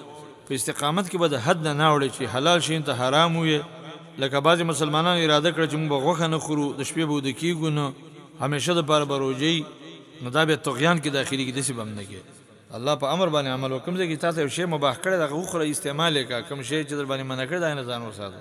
په استقامت کې به د حد نه نه اوړی چې حلال شیونو ته حرام ووایې، لکه بعضې مسلمانانو اراده کړې چې موږ به غوښه نه خورو، د شپې به وده کیږو نه، همیشه د پاره به روژه یي، نو دا بیا طغیان کې داخلیږي، داسې به هم نه کې، د الله په امر باندې عمل وکړه، کوم ځای کې چې تاته یو شی مباح کړی دی هغه وخوره، استعمال یې کړه، کوم شی چې درباندې منع کړی دی د هغې نه ځان وساته.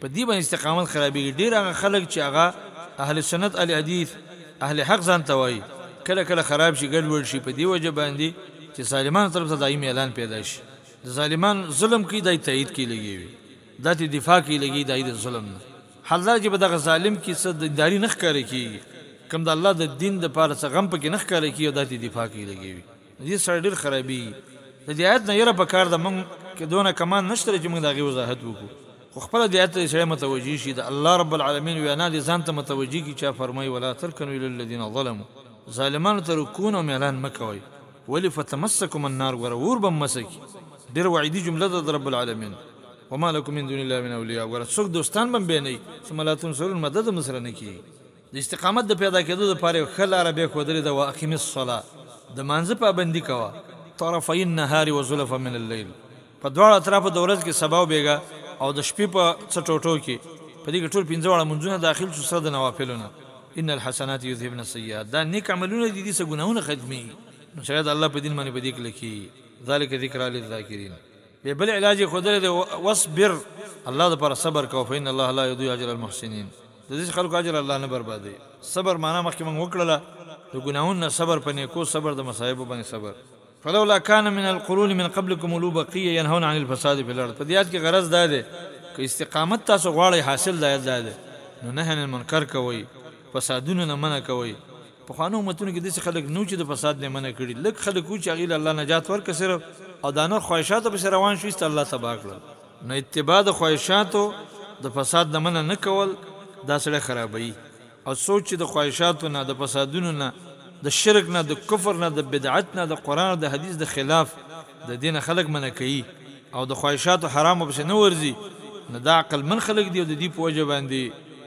په دې باندې استقامت خرابېږي ډېر هغه خلک چې هغه اهل سنت اهل حدیث اهل حق ځان ته وایي کله کله خراب شي ګډوډ شي په دې وجه باندې چې ظالمانو طرف ته دایي میلان پیدا شي د ظالمان ظلم کوي دای تایید کې لګي وي دا ته دفاع کې لګي دای د ظلم نه حال دا چې په دغه ظالم کې څه دینداري نه ښکاره کېږي کوم د الله د دین د پاره څه غم پکې نه ښکاره کېږي او دا ته دفاع کې لګي وي نو دې سره ډېر خرابېږي. د دې آیت نه یره پکار ده، موږ کې دونه کمال نشته دی چې موږ د هغې وضاحت وکړو، خو خپله دې آیت ته دې سړی متوجه شي، د الله رب العالمین وینا دې ځان ته متوجه کړي چې فرمایي، ولا ترکنوا الی الذین ظلموا، ظالمانو ته رکون او میلان مه کوئ، ولې فتمسکم النار، ګوره اور به مسه کړي، ډېره وعیدي جمله ده د رب العالمین، وما لکم من دون الله من اولیاء، ګوره څوک دوستان به هم بیا نه وي، ثم لا تنصرون، مدد هم درسره نه کېږي. د استقامت د پيدا کېدو لپاره يو ښه لاره بيا ښودلې ده، واقم الصلاة، د لمانځه پابندي کوه. طرفي النهار وزلفا من اللیل، په دواړو اطرافو د ورځې کې سبا او بېګا او د شپې په څه ټوټو کې، په دې کې ټول پنځه واړه لمونځونه داخل شو سره د نوافلو نه، ان الحسنات يذهبن السيئات، دا نېک عملونه دي دې سره ګناهونه ختمېږي، نو سړی د الله په دين باندې په دې کلکېږي، ذلک ذکری للذاکرين. بیا بل علاج یې ښودلی دی، واصبر، الله لپاره صبر کوه، فإن الله لا يضيع اجر المحسنين، د داسې خلکو اجر الله نه بربادوي. صبر مانا مخکې موږ وکړله، د ګناهونو نه صبر، په نېکو صبر، د مصایبو باندې صبر. فلولا کان من القرون من قبلکم اولو بقیة ینهون عن الفساد فی الارض، په دې آیت کې غرض دا دی، که استقامت تاسو غواړئ، حاصل د آیت دا دی، نو نهی عن المنکر کوئ، فسادونو نه منع کوئ. په خوانو امتونو کې داسې خلک نو چې د فساد نه منع کړي لږ خلک وو چې هغه الله نجات ورک صرف او دا نور خواهشاتو په روان شو است الله تبا کړل نو اتباع د خواهشاتو د فساد نه منع نه کول دا سره خرابوي او سوچ د خواهشاتو نه د فسادونو نه د شرک نه د کفر نه د بدعت نه د قران او د حدیث د خلاف د دین خلق منه کوي او د خواهشات حرام په نه ورزي نه د عقل من خلق دی او د دې په وجه باندې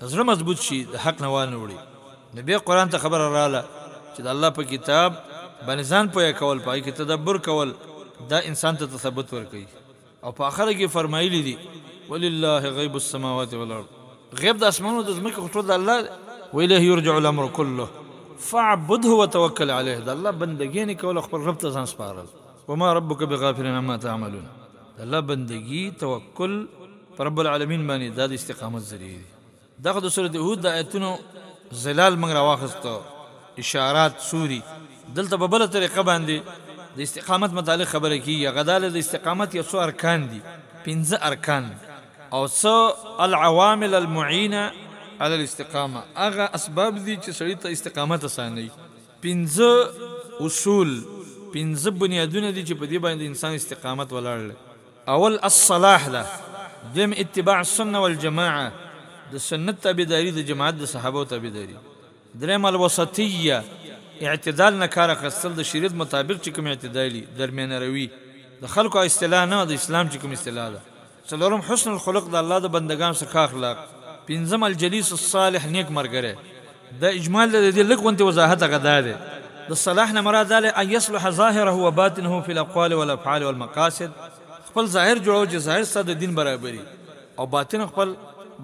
زړه مضبوط شي د حق نه وانه وړي نو بيا قران ته خبره راله چې د الله په کتاب باندې ځان پوهه کول په هغه کې تدبر کول دا انسان ته تثبت ورکوي او په اخر کې فرمایلی دي ولله غیب السماوات والارض غیب د اسمانو د زمکه خو ټول د الله دی ویله یرجع الامر کله فاعبده وتوکل علیه د الله بندګی نه کول خپل رب ته ځان سپارل وما ربک بغافل عما تعملون د الله بندګي، توکل په رب العالمين باندې دا د استقامت ذريعې دي. دغه د سورة هود د آيتونو ظلال موږ راواخست، اشارات، سوري، دلته په بله طريقه باندې د استقامت متعلق خبره کيږي، هغه دا د استقامت يو څو ارکان دي، پنځه ارکان او څه العوامل المعينه علی الاستقامه، هغه اسباب دي چې سړي ته استقامت اسانوي. پنځه اصول، پنځه بنیادونه دي چې په دې باندې د انسان استقامت ولاړ دی. اول الصلاح ده، دویم اتباع السنة والجماعة، د سنت تابعداري، د جماعت د صحابو تابعداري، دریم الوسطية، اعتدال نه کار اخستل، د شریعت مطابق چې کوم اعتدالي، درمیانه روي، د خلکو اصطلاح نه، د اسلام چې کوم اصطلاح ده، څلورم، حسن الخلق، د الله د بندګانو څخه ښه اخلاق. پنځم، الجلیس الصالح، نیک ملګری. د اجمال د دې لږ غونتې وضاحت هغه دا دی. د صلاح نه مراد دا دی، ان یصلح ظاهره و باطنه فی الاقوال و الافعال و المقاصد، خپل ظاهر جوړوه چې ظاهر ستا د دین برابري او باطن خپل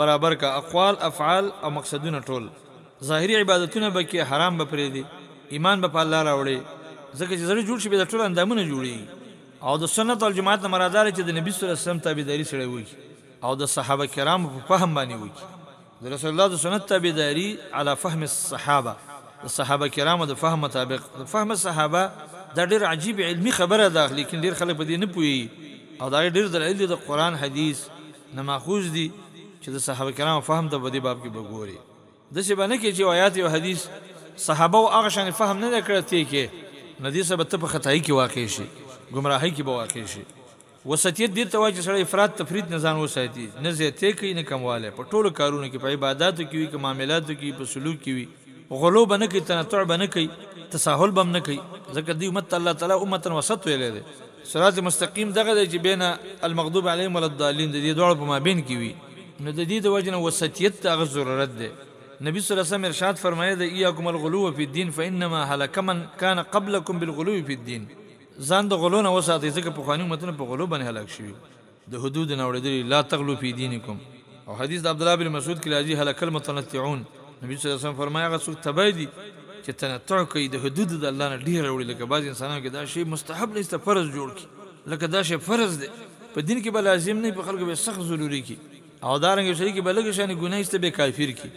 برابر کړه، اقوال، افعال او مقصدونه ټول، ظاهري عبادتونه به کې حرام به پرېږدې، ایمان به په الله راوړې، ځکه چې زړه جوړ شي بیا د ټولو اندامونه جوړېږي. او د سنت والجماعت نه مراد دا دی چې د نبي صلی الله علیه وسلم تابعداري سړی وکړي او د صحابه کرامو په فهم باندې وکړي. د رسول الله د سنت تابعداري علی فهم الصحابه، د صحابه کرامو د فهم مطابق، د فهم الصحابه دا ډېر عجیب علمي خبره ده لیکن ډېر خلک په دې نه پوهېږي او د هغې ډېر دلایل دې د قرآن حدیث نه ماخوذ دي چې د صحابه کرامو فهم ته په دې باب کې به ګورې. دسی به نه کې چې آیات یو حدیث صحابه او هغه شان فهم نه کړه تی کې نو دې سبب ته په خدای کې واقع شي گمراهی کې به واقع شي وسطیت دې ته وایي چې سړی افراط تفرید نه ځان وساتي نه زیاتې کوي نه کمواله په ټولو کارونو کې په عبادتو کې وي که معاملاتو کې په سلوک کې وي غلو به نه کوي تنطع به نه کوي تساهل به نه کوي ځکه دی امت الله تعالی امتا وسط ویلې ده صراط مستقیم دغه دی چې بین المغضوب علیهم ولا الضالین د دې دواړو په مابین کې وي نو د دې د وجنه وسطیت ته هغه ضرورت دی نبی صلی الله علیه وسلم ارشاد فرمایي د ایاکم الغلو فی الدین فانما هلک من کان قبلکم بالغلو فی الدین ځان د غلو نه وساتئ ځکه پخواني امتونه په غلو باندې هلاک شوي د حدودو نه اوړېدلي، لا تغلو فی دینکم. او حدیث د عبدالله بن مسعود کې راځي، هلک المتنطعون، نبي صلی الله علیه وسلم فرمایي، هغه څوک تباه دي چې تنطع کوي، د حدودو د الله نه ډېر اوړي، لکه بعضې انسانانو کې دا شی مستحب نه ایسته فرض جوړ کړي، لکه دا شی فرض دی، په دین کې به لازم نه وي، په خلکو به یې سخت ضروري کړي، او دارنګه یو سړي کې به لږه شانې ګناه ایسته به یې کافر کړي،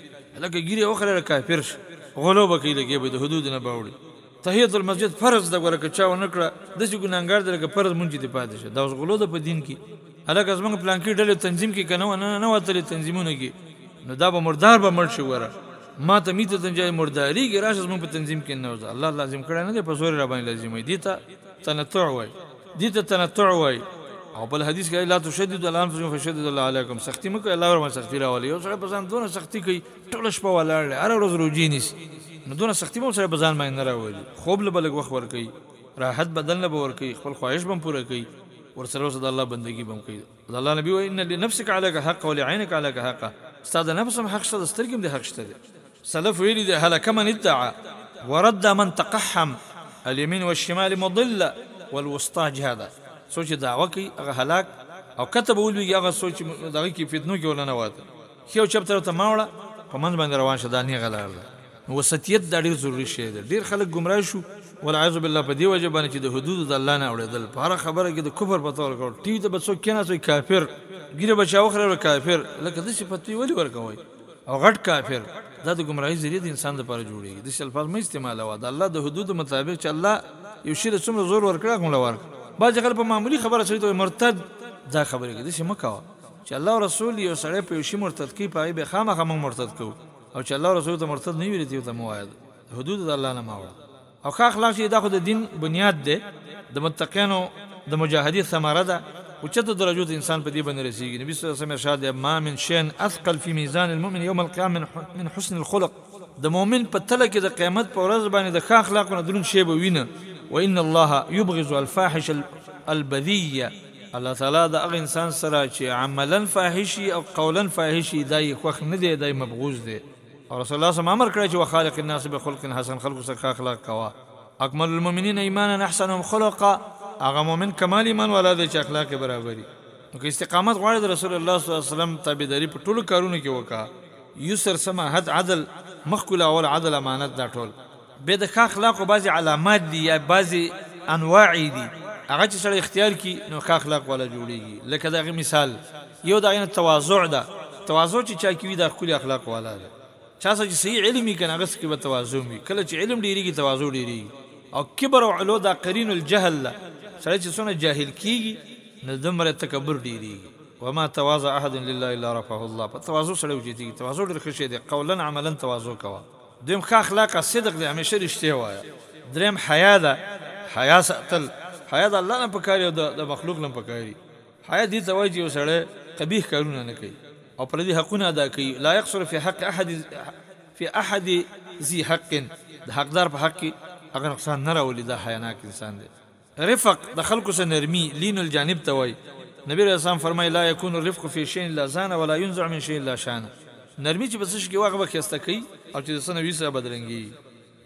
لکه ږیره یې وخریله کافر شو، غلو به کوي، لکه یې به د حدودو نه به اوړي. تحیت المسجد فرض ده ګوره که چا ونه کړه داسې ګناهګار دی لکه فرض مونږ چې دی پاتې شه دا اوس غلو ده په دین کې هلکه زمونږ پلانکي ډلې تنظیم کې که نه وه نه وتلې تنظیمونه کې نو دا به مردار به مړ شي ګوره ما ته میته ته جای مرداریږي راشه زمونږ په تنظیم کې نه وځه الله لازم کړی نه دی په زور را باندې لازم دی دي ته تنطع وای دي ته تنطع وای او بل حدیث کې لا تشدد الانفس فشدد الله علیکم سختی مکه الله ورما سختی راولي یو سره په ځان دونه سختی کوي ټول شپه ولاړ هر ورځ روجي نیس نو دونه سختی مو سره بزان باندې نه راوړي خوب له بلګ وخت ور کوي راحت بدل نه باور کوي خپل خواهش بم پوره کوي ورسره وسه د الله بندگی بم کوي د الله نبی وای ان لنفسک علیک حق او لعینک علیک حق استاد نفس هم حق شته د سترګم د حق شته دي سلف ویلي د هلک من ادعا ورد من تقحم اليمين والشمال مضله والوسطى جهاده سوچ دعوه کوي هغه هلاک او کتب ولوي هغه سوچ دغه کې فتنو کې ولنه واته ښې او چپ طرف ته مه وړه، په منځ باندې روان شه دا نېغه لار ده، نو وسطیت دا ډېر ضروري شی دی، ډېر خلک ګمراه شو والعیاذ بالله په دې وجه باندې چې د حدودو د الله نه اړېدل، په هره خبره کې د کفر پته ورکول، ټي وي ته به څوک کېناست وایي کافر، ږیره به چا وخریوله کافر، لکه داسې فتوې ولې ورکوئ او غټ کافر، دا د ګمراهۍ ذریعه د انسان لپاره جوړېږي، داسې الفاظ مه استعمالوه، د الله د حدودو مطابق چې الله یو شي له څومره زور ورکړي هغومره ورکړه، بعضې خلک په معمولي خبره سړي ته وایي مرتد، دا خبرې کوي داسې مه کوه. چې الله او رسول یو سړی په یو شي مرتد کوي په هغې بیا خامخا موږ مرتد کوو او چې الله او رسول ته مرتد نه ویلې ته یو ته مو وایه حدود د الله نه ما وړه او ښه اخلاق چې دا خو د دین بنیاد دی د متقینو د مجاهدې ثمره ده اوچتو درجو ته انسان په دې باندې رسیږي نبی صلی الله علیه وسلم ارشاد دی ما من شین اثقل فی میزان المؤمن یوم القیامه من حسن الخلق د مؤمن په تله کې د قیامت په ورځ باندې د ښه اخلاقو نه درون شی به وینه وان الله یبغض الفاحش البذیه الله تعالی د هغه انسان سره چې عملا فاحشي او قولا فاحشي دا یې خوښ نه دی دا یې مبغوز دی او رسول الله سم امر کړی چې وخالق الناس بخلق حسن خلق سره اخلاق کوا اکمل المؤمنین ایمانا احسنهم خلقا هغه مؤمن کمال ایمان والا دی چې اخلاق برابري نو که استقامت غواړي د رسول الله صلی الله علیه وسلم تابعداري په ټولو کارونو کې وکا یسر سما حد عدل مخکله اول عدل امانت دا ټول بیا د ښه اخلاقو بعضې علامات دي یا بعضې انواع یې دي هغه چې سړی اختیار کړي نو ښه اخلاق والا جوړېږي لکه د هغې مثال یو د هغې نه تواضع ده تواضع چې چا کې وي دا ښکلي اخلاق والا دی چا سره چې صحیح علم وي کنه هغه سره کې به تواضع هم وي کله چې علم ډېرېږي تواضع ډېرېږي او کبر او علو دا قرین الجهل ده سړی چې څونه جاهل کېږي نو دومره تکبر ډېرېږي وما تواضع احد لله الا رفعه الله په تواضع سړی اوچتېږي تواضع ډېر ښه شی دی قولا عملا تواضع کوه. دویم ښه اخلاق صدق دی، همیشه رښتیا وایه. دریم حیا ده، حیا ساتل. حیا د الله نه پکار وي او د مخلوق نه هم پکار وي. حیا دې ته وایي چې یو سړی قبیح کارونه نه کوي او پردي حقونه ادا کوي، لا یقصر فی حق احد فی احد ذی حق، د حقدار په حق کې هغه نقصان نه راولي، دا حیاناک انسان دی. رفق د خلکو سره نرمي، لين الجانب، ته وايي. نبي عليه السلام فرمايي، لا يكون الرفق في شيء الا زانه ولا ينزع من شيء الا شانه، نرمي چې په څه شي کې وي هغه به ښايسته کوي او چې د څه نه وي هغه بدرنګېږي.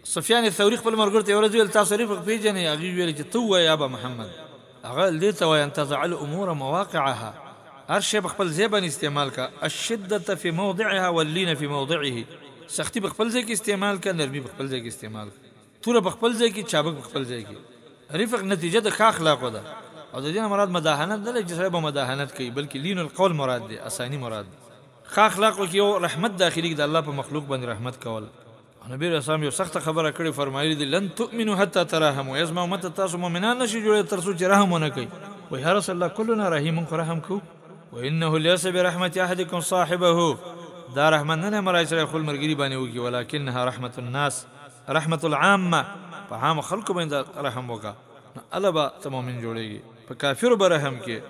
سفيان ثوري خپل ملګرو ته يوه ورځ وويل، تاسو رفق پېژنئ؟ هغوی وويل چې ته ووايه ابا محمد. هغه وويل، دې ته وايي، ان تضع الامور مواقعها، هر شی په خپل ځای باندې استعمال کړه، الشدة في موضعها واللين في موضعه، سختي په خپل ځای کې استعمال کړه، نرمي په خپل ځای کې استعمال کړه. توره په خپل ځای کې چابک په خپل ځای کې. رفق نتیجه د ښه اخلاقو ده او د دې نه مراد مداهنت نه دی چې سړی به مداهنت کوي بلکې لین القول مراد دی اساني مراد ده. ښه اخلاقو کې یو رحمت داخلیږي د الله په مخلوق باندې رحمت کول. او نبي علیه السلام یو سخته خبره کړې فرمایلي دي، لن تؤمنوا حتی تراحموا، ای زما امته تاسو مؤمنان نه شئ جوړېدای تر څو چې رحم ونه کړئ. وایي، یا رسول الله کلنا رحیم موږ خو رحم کوو. وایي، انه لیس برحمة احدکم صاحبه، دا رحمت نه دی مراد چې سړی خپل ملګري باندې وکړي ولکنها رحمة الناس، رحمت العامه په عامو خلکو باندې رحم وکړه نو اله به ته مؤمن جوړېږي په کافرو به رحم کې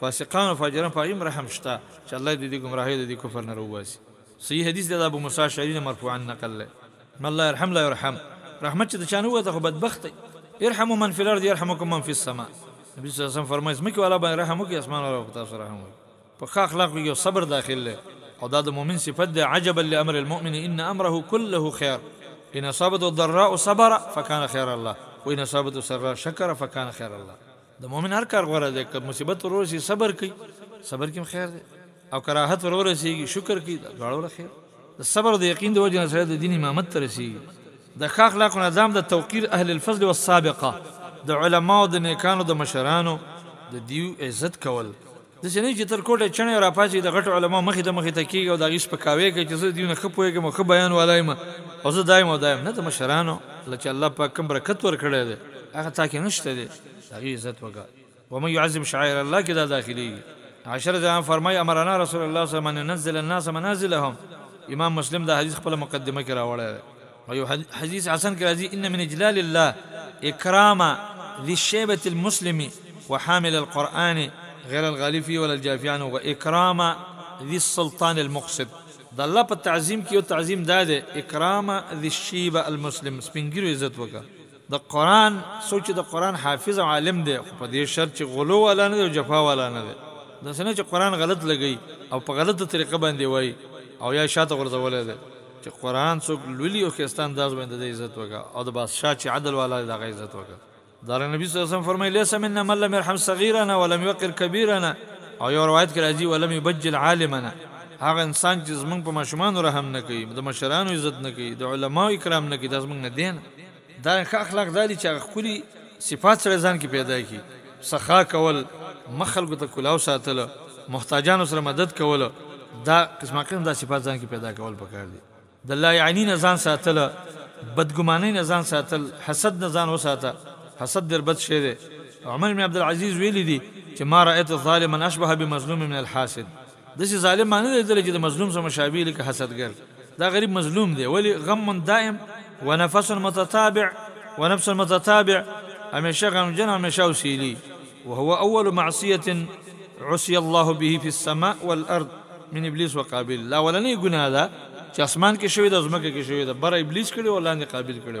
فاسقان او فاجران په هغوی هم رحم شته چې الله دې دې ګمراهۍ او د دې کفر نه راوباسي صحیح حدیث دی د ابو موسی اشعري نه مرفوعا نقل دی من لا يرحم لا يرحم رحمت چې د چا نه وکړه خو بدبخت دی ارحموا من في الارض يرحمكم من في السماء نبی صلی الله علیه وسلم فرمایي ځمکې والا باندې رحم وکړي اسمان والا به په تاسو رحم وکړي په ښه اخلاقو کې یو صبر داخل دی او دا د مؤمن صفت دی، عجبا لامر المؤمن ان امره کله خیر ان اصابته ضراء صبر فکان خیرا له وان اصابته سراء شکر فکان خیرا له د مؤمن هر کار غوره دی، که مصیبت ور ورسېږي صبر کوي، صبر کې هم خیر دی او که راحت ور ورسېږي شکر کوي، دا دواړو له خیر دی. د صبر او د یقین د وجې نه سړی د دین امامت ته رسېږي. د ښه اخلاقو نه دا هم ده، توقیر اهل الفضل والسابقه، د علماوو د نیکانو د مشرانو د دیو عزت کول. داسې نه وي چې تر کوټه چڼی راپاڅي د غټو علماو مخې ته مخې ته کېږي او د هغوی سپکاوی کوي چې زه د دوی نه ښه پوهېږم او ښه بیان والا یم او زه دا یم او دا یم. نه، د مشرانو له چې الله پاک کوم برکت ورکړی دی، هغه تا کې نشته دی، د هغې عزت وکړه، ومن یعظم شعائر الله کې دا داخلېږي. عائشه رضی الله عنها فرمایي، امرنا رسول الله صلی الله علیه وسلم ان ننزل الناس منازلهم، امام مسلم دا حدیث خپله مقدمه کې راوړی دی. ويو حديث حسن کې راځي ان من اجلال الله اکرام ذي الشيبه المسلم وحامل القران غير الغالي فيه ولا الجافي عنه واكرام ذي السلطان المقصد د الله په تعظیم کې یو تعظیم دا دی اکرام ذی الشیبه المسلم سپینګیرو عزت وکړه د قران سوچ د قران حافظ او عالم دی خو په دې شرط چې غلو ولا نه دی جفا ولا نه دی د سنه چې قران غلط لګی او په غلطه طریقه باندې وای او یا شاته ورته ولې دی چې قرآن څوک لولي او ښایسته انداز باندې د عزت وکړه او د بادشاه چې عدل والا دی د هغه عزت وکړه دا نبی صلی الله علیه وسلم فرمایي ليس منا من لم يرحم صغيرنا ولم يوقر كبيرنا او یو روایت کې راځي ولم يبجل عالمنا هغه انسان چې زمونږ په ماشومان رحم نه کوي د مشرانو عزت نه کوي د علماو کرام نه کوي دا زمونږ نه دین دا ښه اخلاق دا دي چې هغه ښکلي صفات سړی ځان کې پیدا کړي، سخا کول، مخ خلکو ته کلاو ساتل، محتاجانو سره مدد کول، دا قسما قسم دا صفات ځان کې پیدا کول پکار دي، د لایعنی نه ځان ساتل، بدګمانۍ نه ځان ساتل، حسد نه ځان وساته، حسد ډېر بد شی دی، عمر بن عبدالعزیز ویلي دي چې، ما رأیت ظالما اشبه بمظلوم من الحاسد. دسی ظالم معنی دی چې د مظلوم سره مشابه لکه حسدګر دا غریب مظلوم دی ولی غم دائم ونفس متتابع ونفس متتابع همیشه غمجن همیشه وسیلی وهو اول معصيه عصي الله به في السماء والارض من ابلیس وقابل لا ولنی ګناه ده چې اسمان کې شوی د زمکه کې شوی د بر ابلیس کړي او لاندې قابل کړي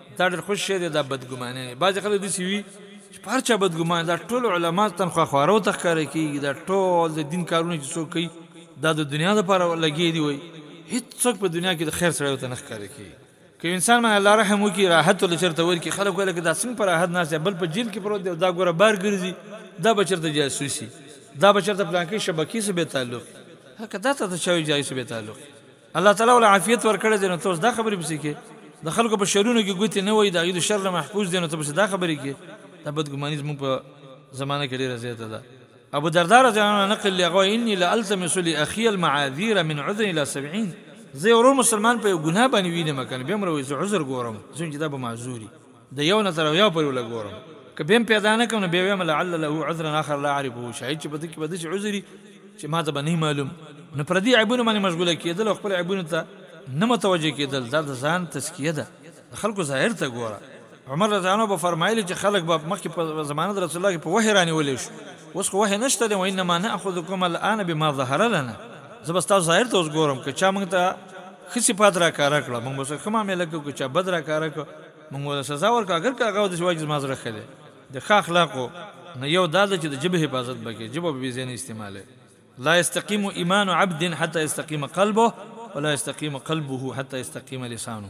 دا ډېر خوش شی دی دا بدګمانه نه بعض خلک دسی وی چې پر چا بدګمانه دا ټول علما تنخوا خوارو تخکاره کیږي دا ټول د دین کارونه چې څوک کوي دا د دنیا لپاره لګي دی وي هیڅ څوک په دنیا کې د خیر سره ته نخکاره کیږي که انسان باندې الله رحم وکي راحت ول چرته ورکی خلک ول کې دا څنګه پر راحت ناس بل په جیل کې پروت دی دا ګوره بار ګرځي دا بچرته جاسوسي دا بچرته پلانکی شبکې سره به تعلق هکدا ته چا جایسه به تعلق الله تعالی ول عافیت ورکړی دی نو تاسو دا خبرې پسې کې د خلکو په شرونو کې ګوتې نه وای دا غي د شر نه محفوظ دي نو تاسو دا خبرې کې دا بدګماني زموږ په زمانه کې ډیره زیاته ده ابو درداء رضی الله عنه نقل لغو اني لالتمس لاخي المعاذير من عذر الى 70 زه ورو مسلمان په ګناه باندې وینم کنه به مروي زه عذر ګورم زه چې دا به معذوري د یو نه تر اویا پورې ولګورم، که بیا هم پیدا نه کړم نو بیا وایم لعل له عذرا آخر لا اعرفه، شاید چې په ده کې به داسې عذر وي چې ماته به نه وي معلوم، نو پردي عیبونو باندې مشغوله کېدل او خپلو عیبونو ته نه متوجه کېدل دا د ځان تزکیه ده، د خلکو ظاهر ته ګوره، عمر رضی الله عنه به فرمایلي چې خلک به مخکې په زمانه د رسول الله کې په وحې رانیولی شو، اوس خو وحې نشته دی، وانما نأخذکم الآن بما ظهر لنا، زه به ستاسو ظاهر ته اوس ګورم، که چا موږ ته ښه صفات راښکاره کړل موږ به ورسره ښه معامله کوو، که چا بد راښکاره کړ. مونږ ولا سزا ورکړه اگر که هغه د شوای چې زما زړه خده د ښه اخلاقو نه یو دا چې د جبه حفاظت بکې جبه به زین استعماله لا یستقیم ایمان عبد حتى یستقیم قلبه ولا یستقیم قلبه حتى یستقیم لسانه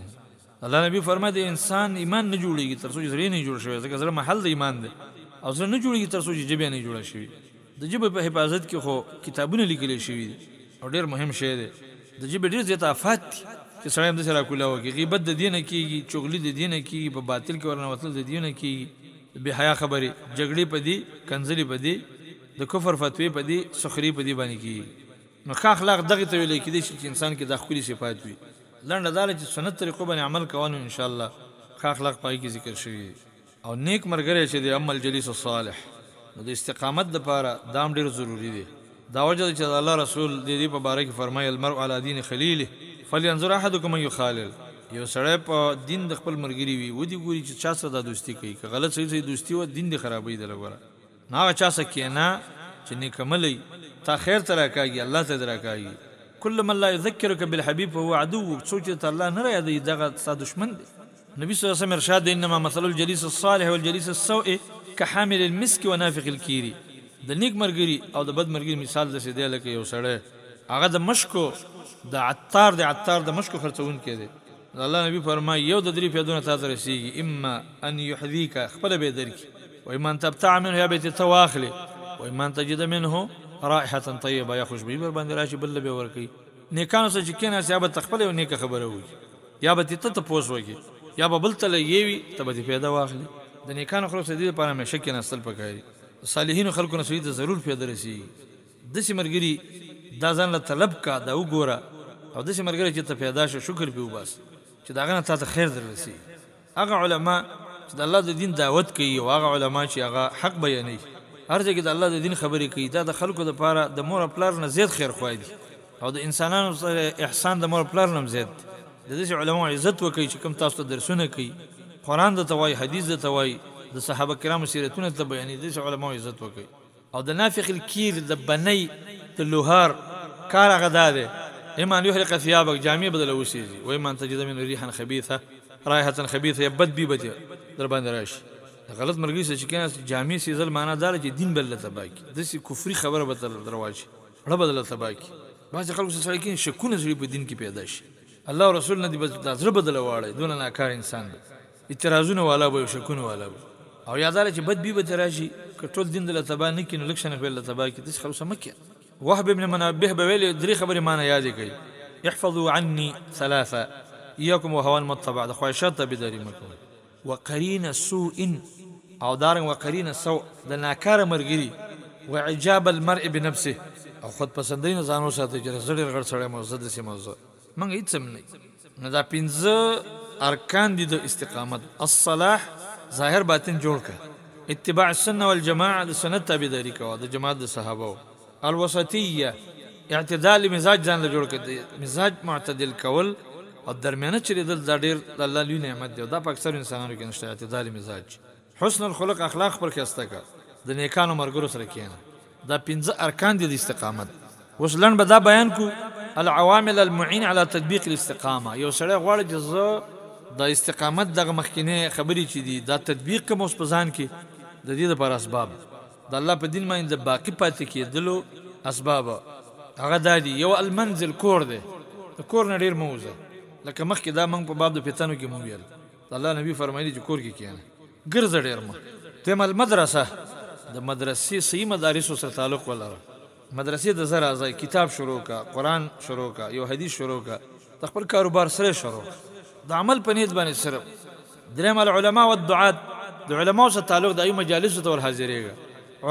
الله نبی فرمایي د انسان ایمان نه جوړیږي تر څو چې زړه نه جوړ شوی ځکه زړه محل د ایمان دی او زړه نه جوړیږي تر څو چې جبه نه جوړ شي د ژبې په حفاظت کې خو کتابونه لیکل شوي دي او ډېر مهم شی دی. د ژبې ډېر زیات آفات دي چې سړی همداسې راکولاوه کړي. غیبت د دې نه کېږي، چغلي د دې نه کېږي، په باطل کې ورننوتل د دې نه کېږي، د بې حیا خبرې، جګړې په دې، کنځلې په دې، د کفر فتوې په دې، سخرې په دې باندې کېږي. نو ښه اخلاق دغې ته ویل کېدای شي چې انسان کې دا ښکلي صفات وي. لنډه دا ده چې سنت طریقو باندې عمل کوه نو انشاءالله ښه اخلاق په هغې کې ذکر شوي دي. او نیک مرګری چه دی اما الجلیس الصالح نو د استقامت لپاره دا هم ډیر ضروری دی دا وجه ده چه د الله رسول د دی په باره کی فرمایی المرء علی دین خلیله فلینظر احدکم من یخالل یو سړی په دین د خپل مرګری وی ودی ګوری چه چا سره دا دوستی کوي که غلط سړی سره دوستی وه دین دی خرابوی دله ګوره. نو هغه چا سره کېنه چې نېکعملی تا خیر ته راکاږي، الله ته دې راکاږي. کل من لا یذکرک بالحبیب فهو عدوک، څوک چې درته الله نه رايادوي، دغه ستا دښمن دی. نبي صلی الله علیه وسلم ارشاد دی، انما مثل الجلیس الصالح والجلیس السوء کحامل المسک ونافخ الکیر، د نېک ملګري او د بد ملګري مثال داسې دی لکه یو سړی هغه د مشکو د عطار دی، عطار د مشکو خرڅوونکی دی، د الله نبي فرمايي، يو د درې فيضونه تا ته رسېږي، اما ان يحذيک، خپله به يې درکړي، واما ان تبتاع منه، يا به يې ترې ته واخلې، واما ان تجد منه رائحة طيبة، يا خوشبويي به ورباندې راشي، بل له به يې ورکوي. نېکانو سره چې کېناستې، يا به ته خپله يوه نېکه خبره وکړي، يا به ترې ته تپوس وکړې، يا به بل ته لګېوي، ته به ترې فايده واخلې. د نېکانو خلکو سره د دې لپاره همېشه کېناستل پکار دي. د صالحينو خلکو نه سړي ته ضرور فايده رسېږي. داسې ملګري دا ځان له طلب کا دا وګوره او داسې ملګری چې ته پیدا شه شکر پرې وباسه چې د هغه نه تاته خیر در رسیږي هغه علما چې د الله د دین دعوت کوي او هغه علما چې هغه حق بیانوي هر ځای کې د الله د دین خبرې کوي دا د خلکو لپاره د مور او پلار نه زیات خیر خواه دي او د انسانانو سره احسان د مور پلار نه زیات دی د دې علماء عزت وکړي چې کوم تاسو ته درسونه کوي قران د توای حدیث د توای د صحابه کرامو سیرتونه ته بیانې د علماء عزت وکړي او د نافخ الکير د بنۍ، د لوهار، کار هغه دا دی، اما ان يحرق ثيابک، جامې به درله وسېزي، واما ان تجد منه ريحا خبيثه، رائحة خبيثه، يا بد بوی به ترې درباندې راشي. د غلط ملګري سره چې کېناست، جامې سېزل معنی دا ده چې دين به درله تباه کړي، داسې کفري خبره به درله رواج کړي، زړه به درله تباه کړي. بعضې خلکو سره سړی کېني، شکونه سړي په دين کې پيدا شي، الله او رسول نه دي بس دا زړه به درله واړوي، دونه ناکاره انسان به وي. اعتراضونه والا به وي او شکونه والا به وي او یا دا ده چې بد بی به ترې راشي، که ټول دین درله تباه نه کړي نو لږ شنخ به درله تباه کړي، داسې خلوصه مه کیه. وهب بن منبه به ویل، درې خبرې مانه یادې کړئ، احفظو عنی ثلاثا، ایاکم و هوا المتبع، د خواهشاتو تابعداري مه کوئ. وقرین السوء او دارنګه وقرین السوء، د ناکاره ملګري، واعجاب المرء بنفسه او خود پسندۍ نه ځان وساتئ چې زه ډېر غټ سړی یم او زه داسې یم او زه. موږ هیڅ هم نه نو دا پنځه ارکان دي د استقامت الصلاح ظاهر باطن جوړ کا اتباع السنه والجماعه د سنت تابعداري کوه د جماعت د صحابه الوسطيه اعتدال مزاج ځان له جوړ کړي مزاج معتدل کول او درمیانه چریدل دا ډیر د الله لوی نعمت دی دا په اکثر انسانانو کې نشته اعتدال مزاج حسن الخلق اخلاق خپل ښایسته کړه د نیکانو مرګرو سره کینه دا پنځه ارکان دي د استقامت اوس لن به دا بیان کو العوامل المعين على تطبيق الاستقامه یو سړی غواړي چې زه د استقامت دغه مخکینه خبرې چې دي دا تطبیق کوم اوس په ځان کې د دې لپاره اسباب د الله په دین باندې د باقی پاتې کېدلو اسباب هغه د دې یو المنزل کور دی د کور نه ډیر موزه لکه مخکې دا موږ په باب د فتنو کې مو ویل د الله نبی فرمایلی چې کور کې کینه ګرځه ډیر مه تم المدرسه د مدرسې صحیح مدارس سره تعلق ولره مدرسې د زرا ځای کتاب شروع کا قران شروع کا یو حدیث شروع کا د خپل کاروبار سره شروع د عمل په نیت باندې صرف دریم العلماء والدعات د علماء سره تعلق د ای مجالس ته ور حاضرېږي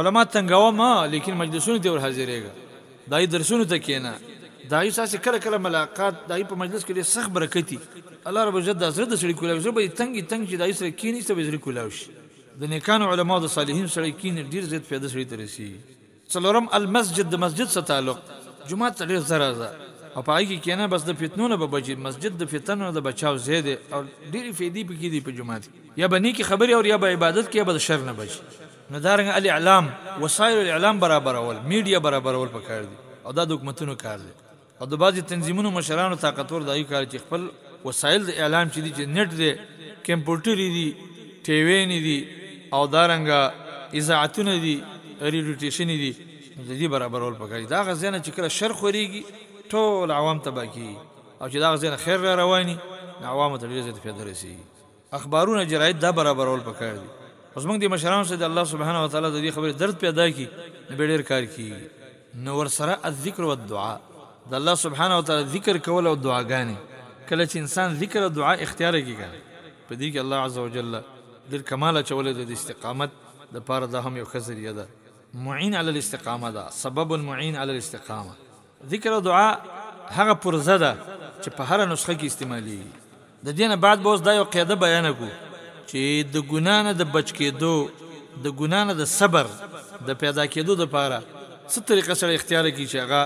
علما تنګاو ما لیکن مجلسونه ته ور حاضرېږي داعی درسونو ته کینه داعی ساسې کله کله ملاقات داعی په مجلس کې ډیر سخت برکتی الله رب العزت دا زړه د سړی کولاو زړه به دی تنګ یی تنګ چی داعی سره کینی ستا به زړه کولاو شی د نیکانو علماو د صالحین سړی کینی ډیر زیات فایده سړی ته رسیږي. څلورم المسجد د مسجد سره تعلق جومات ته ډیر زر ځه او په هغه کې کینه بس د فتنو نه به بچی مسجد د فتنو نه د بچاو ځای دی او ډیری فایدی پکې دی په جومات کې یا به نیکی خبری اوری یا به عبادت کوې یا به د شر نه بچی. نو دارنګه الاعلام وسائل الاعلام برابرول میډیا برابرول پکار دي او دا د حکومتونو کار دی او د بعضی تنظیمونو مشرانو طاقتور د هغوی کار چې خپل وسائل د اعلام چې دي چې نیټ دی کمپوټرې دي ټی وینې دي او دارنګه اذاعتونه دي ریډیو ټیشنې دي نو د دې برابرول پکار دي د هغه ځای نه چې کله شر خوریږي ټول عوام تباه کیږي او چې د هغه ځای نه خیر را روان وي نو عوامو ته ډیر زیات فایده رسیږي. اخبارونه جراید دا برابرول پکار دی خو زموږ دی مشرانو سره دی الله سبحانه وتعالی ددی خبری درد پیدا کی نو بیا ډیر کار کیږی نو ورسره الذکر والدعاء د الله سبحانه وتعالی ذکر کول او دعاګانی کله چی انسان ذکر او دعاء اختیار کی کنه په دی کی الله عزوجل ډیر کمال اچولی دی د استقامت د پاره دا هم یو ښه ذریعه ده معین علی الاستقامه ده سبب معین علی الاستقامه. ذکر او دعا هغه پرزه ده چې په هره نسخه کې استعمالېږي. د دې نه بعد به اوس دا یو قاعده بیانه کړو چې د ګناه نه د بچ کېدو، د ګناه نه د صبر د پیدا کېدو دپاره څه طریقه سړی اختیاره کړي چې هغه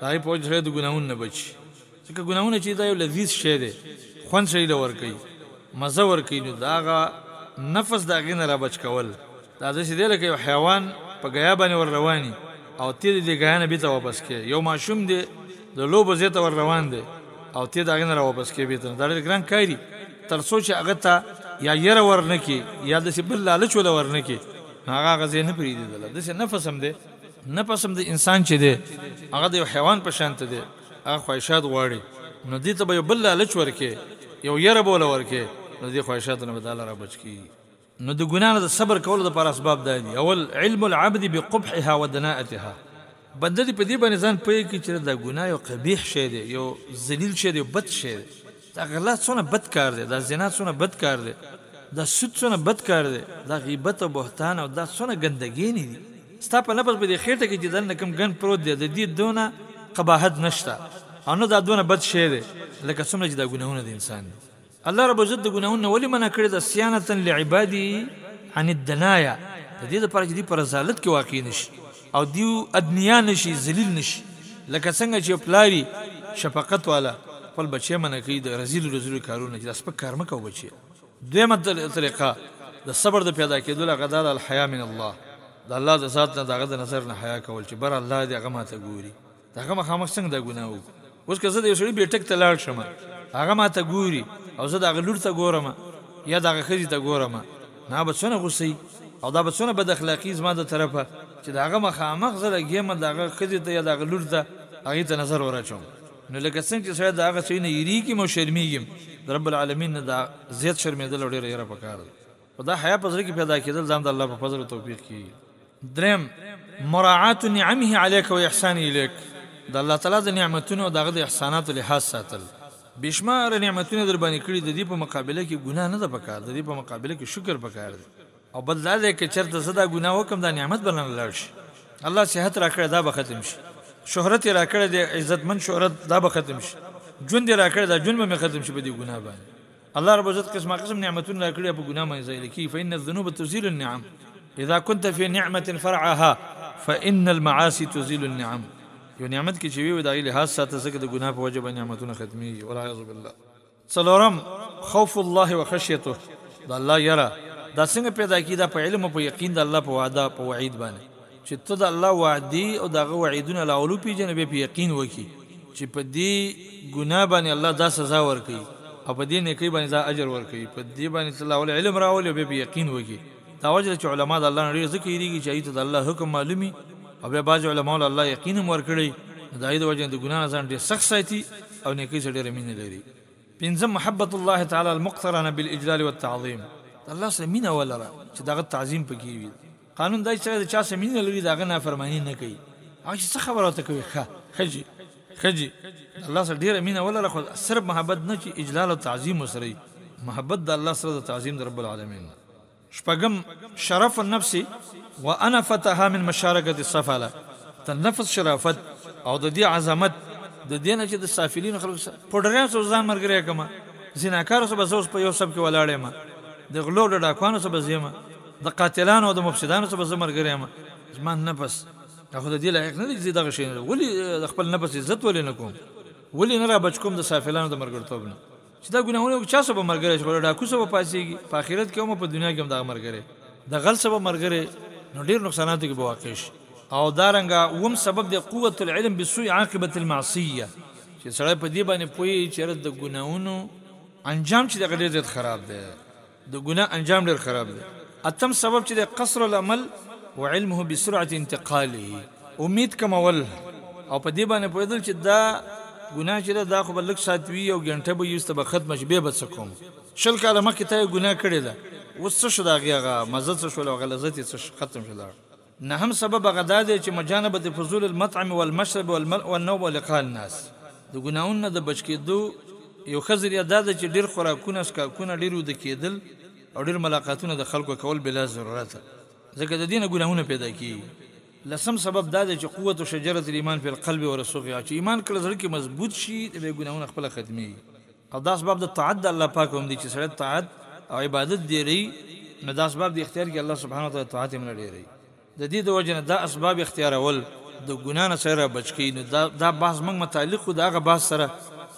د هغې په وجه سړی د ګناهونو نه بچ شي. ځکه ګناهونه چې دي دا یو لذیذ شی دی، خوند سړي له ورکوي، مزه ورکوي، نو د هغه نفس د هغې نه رابچ کول، دا داسې دی لکه یو حیوان په ګیا باندې ور روان وي او ته د دې ګیا نه بېرته واپس کړې، یو ماشوم دی د لوبو ځای ته ور روان دی او ته د هغه نه را واپس کړې بېرته، نو دا ډېر ګران کار دي، تر څو چې هغه ته یا یره ور نه کړې یا داسې بل لالچ ورله ور نه کړې، نو هغه هغه ځای نه پرېږدي، دله داسې نفس هم دی، نفس هم د انسان چې دی هغه د یو حیوان په شان ته دی، هغه خواهشات غواړي، نو دې ته به یو بل لالچ ورکړې، یو یره به ورله ورکړې، نو د دې خواهشاتو نه به دا لاره بچ کېږي. نو د ګناه نه د صبر کولو د پاره اسباب دا دي، اول، علم العبد بقبحها ودناءتها، بنده دې په دې باندې ځان پوه کړي چې دا ګناه یو قبیح شی دی، یو ذلیل شی دی، یو بد شی دی، دا غلا څونه بد کار دی، دا زنا څونه بد کار دی، دا سود څونه بد کار دی، دا غیبت او بهتان او دا څونه ګندګېنې دي، ستا په نفس په دې خېټه کې چې دننه کوم ګند پروت دی د دې دونه قباحت نشته او نه دا دونه بد شی دی لکه څومره چې دا ګناهونه د انسان دي. الله رب العزت د ګناهونو نه ولې منع کړی ده؟ صیانة لعباده عن الدنایا، د دې لپاره چې دوی په رذالت کې واقع نه شي او دوی ادنیا نه شي، ذلیل نه شي. لکه څنګه چې یو پلار وي شفقت والا خپل بچی منع کوي د رذیلو رذیلو کارونو نه چې دا سپک کار مه کوه بچیه. دویمه طریقه د صبر د پیدا کېدو هغه دا ده، الحیا من الله، د الله د ذات نه، د هغه د نظر نه حیا کول چې بر الله دی، هغه ماته ګوري. هغه مخامخ څنګه دا ګناه وکړو اوس که زه د یو سړي بیټک ته لاړ شم هغه ما ته ګوري او زه د هغه لور ته ګورم یا د هغه ښځې ته ګورم نو هغه به څونه غوسه وي او دا به څونه بد اخلاقي زما د طرفه چې د هغه مخامخ زه لګېم د هغه ښځې ته یا د هغه لور ته هغې ته نظر وراچوم نو لکه څنګه چې سړی د هغه څه نه یریږي او شرمیږي د رب العالمین نه د زیات شرمیدل او ډیره یره پکار ده خو دا حیا په زړه کې پیدا کېدل ځان د الله په فضل او توفیق کې دریم مراعات نعمه علیک و احسان الیک د الله تعالی د نعمتونو او دغه د احساناتو لحاظ ساتل بشمار نعمتونه در باندې کړی د دې په مقابله کې ګناه نه ده پکار د دې په مقابله کې شکر پکار دی او بل دا دی چې چرته زه دا ګناه وکم دا نعمت بلنه لړ شي الله صحت راکړه دا به ختم شي شهرت راکړه د عزتمن شهرت دا به ختم شي ژوند راکړه دا ژوند به ختم شي په دې ګناه باندې الله رب عزت قسمه قسم نعمتونه راکړي په ګناه باندې ځای لکې فإن الذنوب تزيل النعم اذا كنت في نعمه فرعها فإن المعاصي تزيل النعم یو نعمت کې چې وي د ایله حاصل ساته څخه د ګناه په وجه باندې نعمتونه ختمي ولا اعوذ بالله څلورم خوف الله وخشيته د الله یرا دا څنګه پیدا کی دا په علم او په یقین د الله په وعده په وعید باندې چې ته د الله وعدې او د هغه وعیدونه لاول وپېژنې، بیا پرې یقین وکړي چې په دې ګناه باندې الله دا سزا ورکوي او په دې نېکۍ باندې دا اجر ورکوي، په دې باندې ته لاول علم راولې او بیا پرې یقین وکړي، دا وجه ده چې علما د الله نه ډېر ځکه وېرېږي چې هغوی ته د الله حکم معلوم وي او بیا بعضې علماوو له الله یقین هم ورکړی، نو د هغې د وجې نه د ګناه نه ځان ډېر سخت ساتي او نېکۍ سره ډېره مینه لري. پنځم، محبة الله تعالی المقترنة بالاجلال والتعظیم، د الله سره مینه ولره چې د هغه تعظیم پکې وي، قانون دا چې سړی د چا سره مینه لري د هغه نافرماني نه کوي هغه چې څه خبره ورته کوي ښه ښځي ښځي د الله سره ډیره مینه ولره خو صرف محبت نه چې اجلال او تعظیم وسره محبت د الله سره د تعظیم د رب العالمین نه شپږم شرف النفس وانفتها من مشارکه السفله د نفس شرافت او د دې عظمت د دینه چې د سافلین خلکو سره پډریان سره ځان مرګریا کما زیناکار سره بس اوس په یو سب کې ولاړې ما د غلو ډډاکوانو سره بزیمه د قاتلانو او د مفسدانو سره زه مرګري یم زما نفس خو د دې لایق نه دی چې دغه شی ولی د خپل نفس عزت ولې نه کوم ولی نه را بچ کوم د سافلانو د مرګرتوب نه چې دا ګناهونه چا سبب مرګري چې په ډاکو سبب پاسيږي په آخرت کې هم په دنیا کې هم دا مرګري د غل سبب مرګري نو ډیر نقصانات کې به واقع شي او دارنګه وم سبب د قوت العلم بسوء عاقبه المعصيه چې سړی په دې باندې پوي چې د ګناهونو انجام چې دغه ډیر زیات خراب دی د ګناه انجام ډېر خراب دی. اتم سبب چې دی قصر الامل وعلمه بسرعة انتقاله. امید کمول او په دې باندې پوهېدل چې دا ګناه چې ده دا خو به لږ ساعت وي او ګنټه به وي وروسته به ختمه شي بیا به څه کوم. شل کاله مخکې تا یو ګناه کړې ده اوس څه شو د هغې هغه مزه څه شول او هغه لذت یې څه شو ختم شو لاړ. نهم سبب هغه دا دی چې مجانبت فضول المطعم والمشرب والملء والنوم ولقاء الناس د ګناهونو نه د بچ کېدو یو ښه ذریعه دا ده چې ډېر خوراکونه، څښاکونه، ډېر ویده کېدل او ډېر ملاقاتونه د خلکو کول بلا ضرورته، ځکه د دې نه ګناهونه پیدا کېږي. لسم سبب دا دی چې قوت شجرة الایمان فی القلب ورسوخها چې ایمان کله زړه کې مضبوط شي، بیا ګناهونه خپله ختمېږي. او دا اسباب د طاعت د الله پاک هم دي چې سړی طاعت او عبادت ډېروي نو دا اسباب د اختيار کړي الله سبحانه وتعالی طاعت هم نه ډېروي د دې د وجې نه دا اسباب اختيارول د ګناه نه سړی را بچ کوي نو دا دا بحث موږ متعلق کړو د هغه بحث سره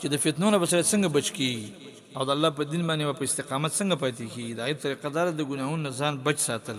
چې د فتنو نه به سړی څنګه بچ کېږي او د الله په دين باندې به په استقامت څنګه پاتې کېږي د هغې طريقه دا ده د ګناهونو نه ځان بچ ساتل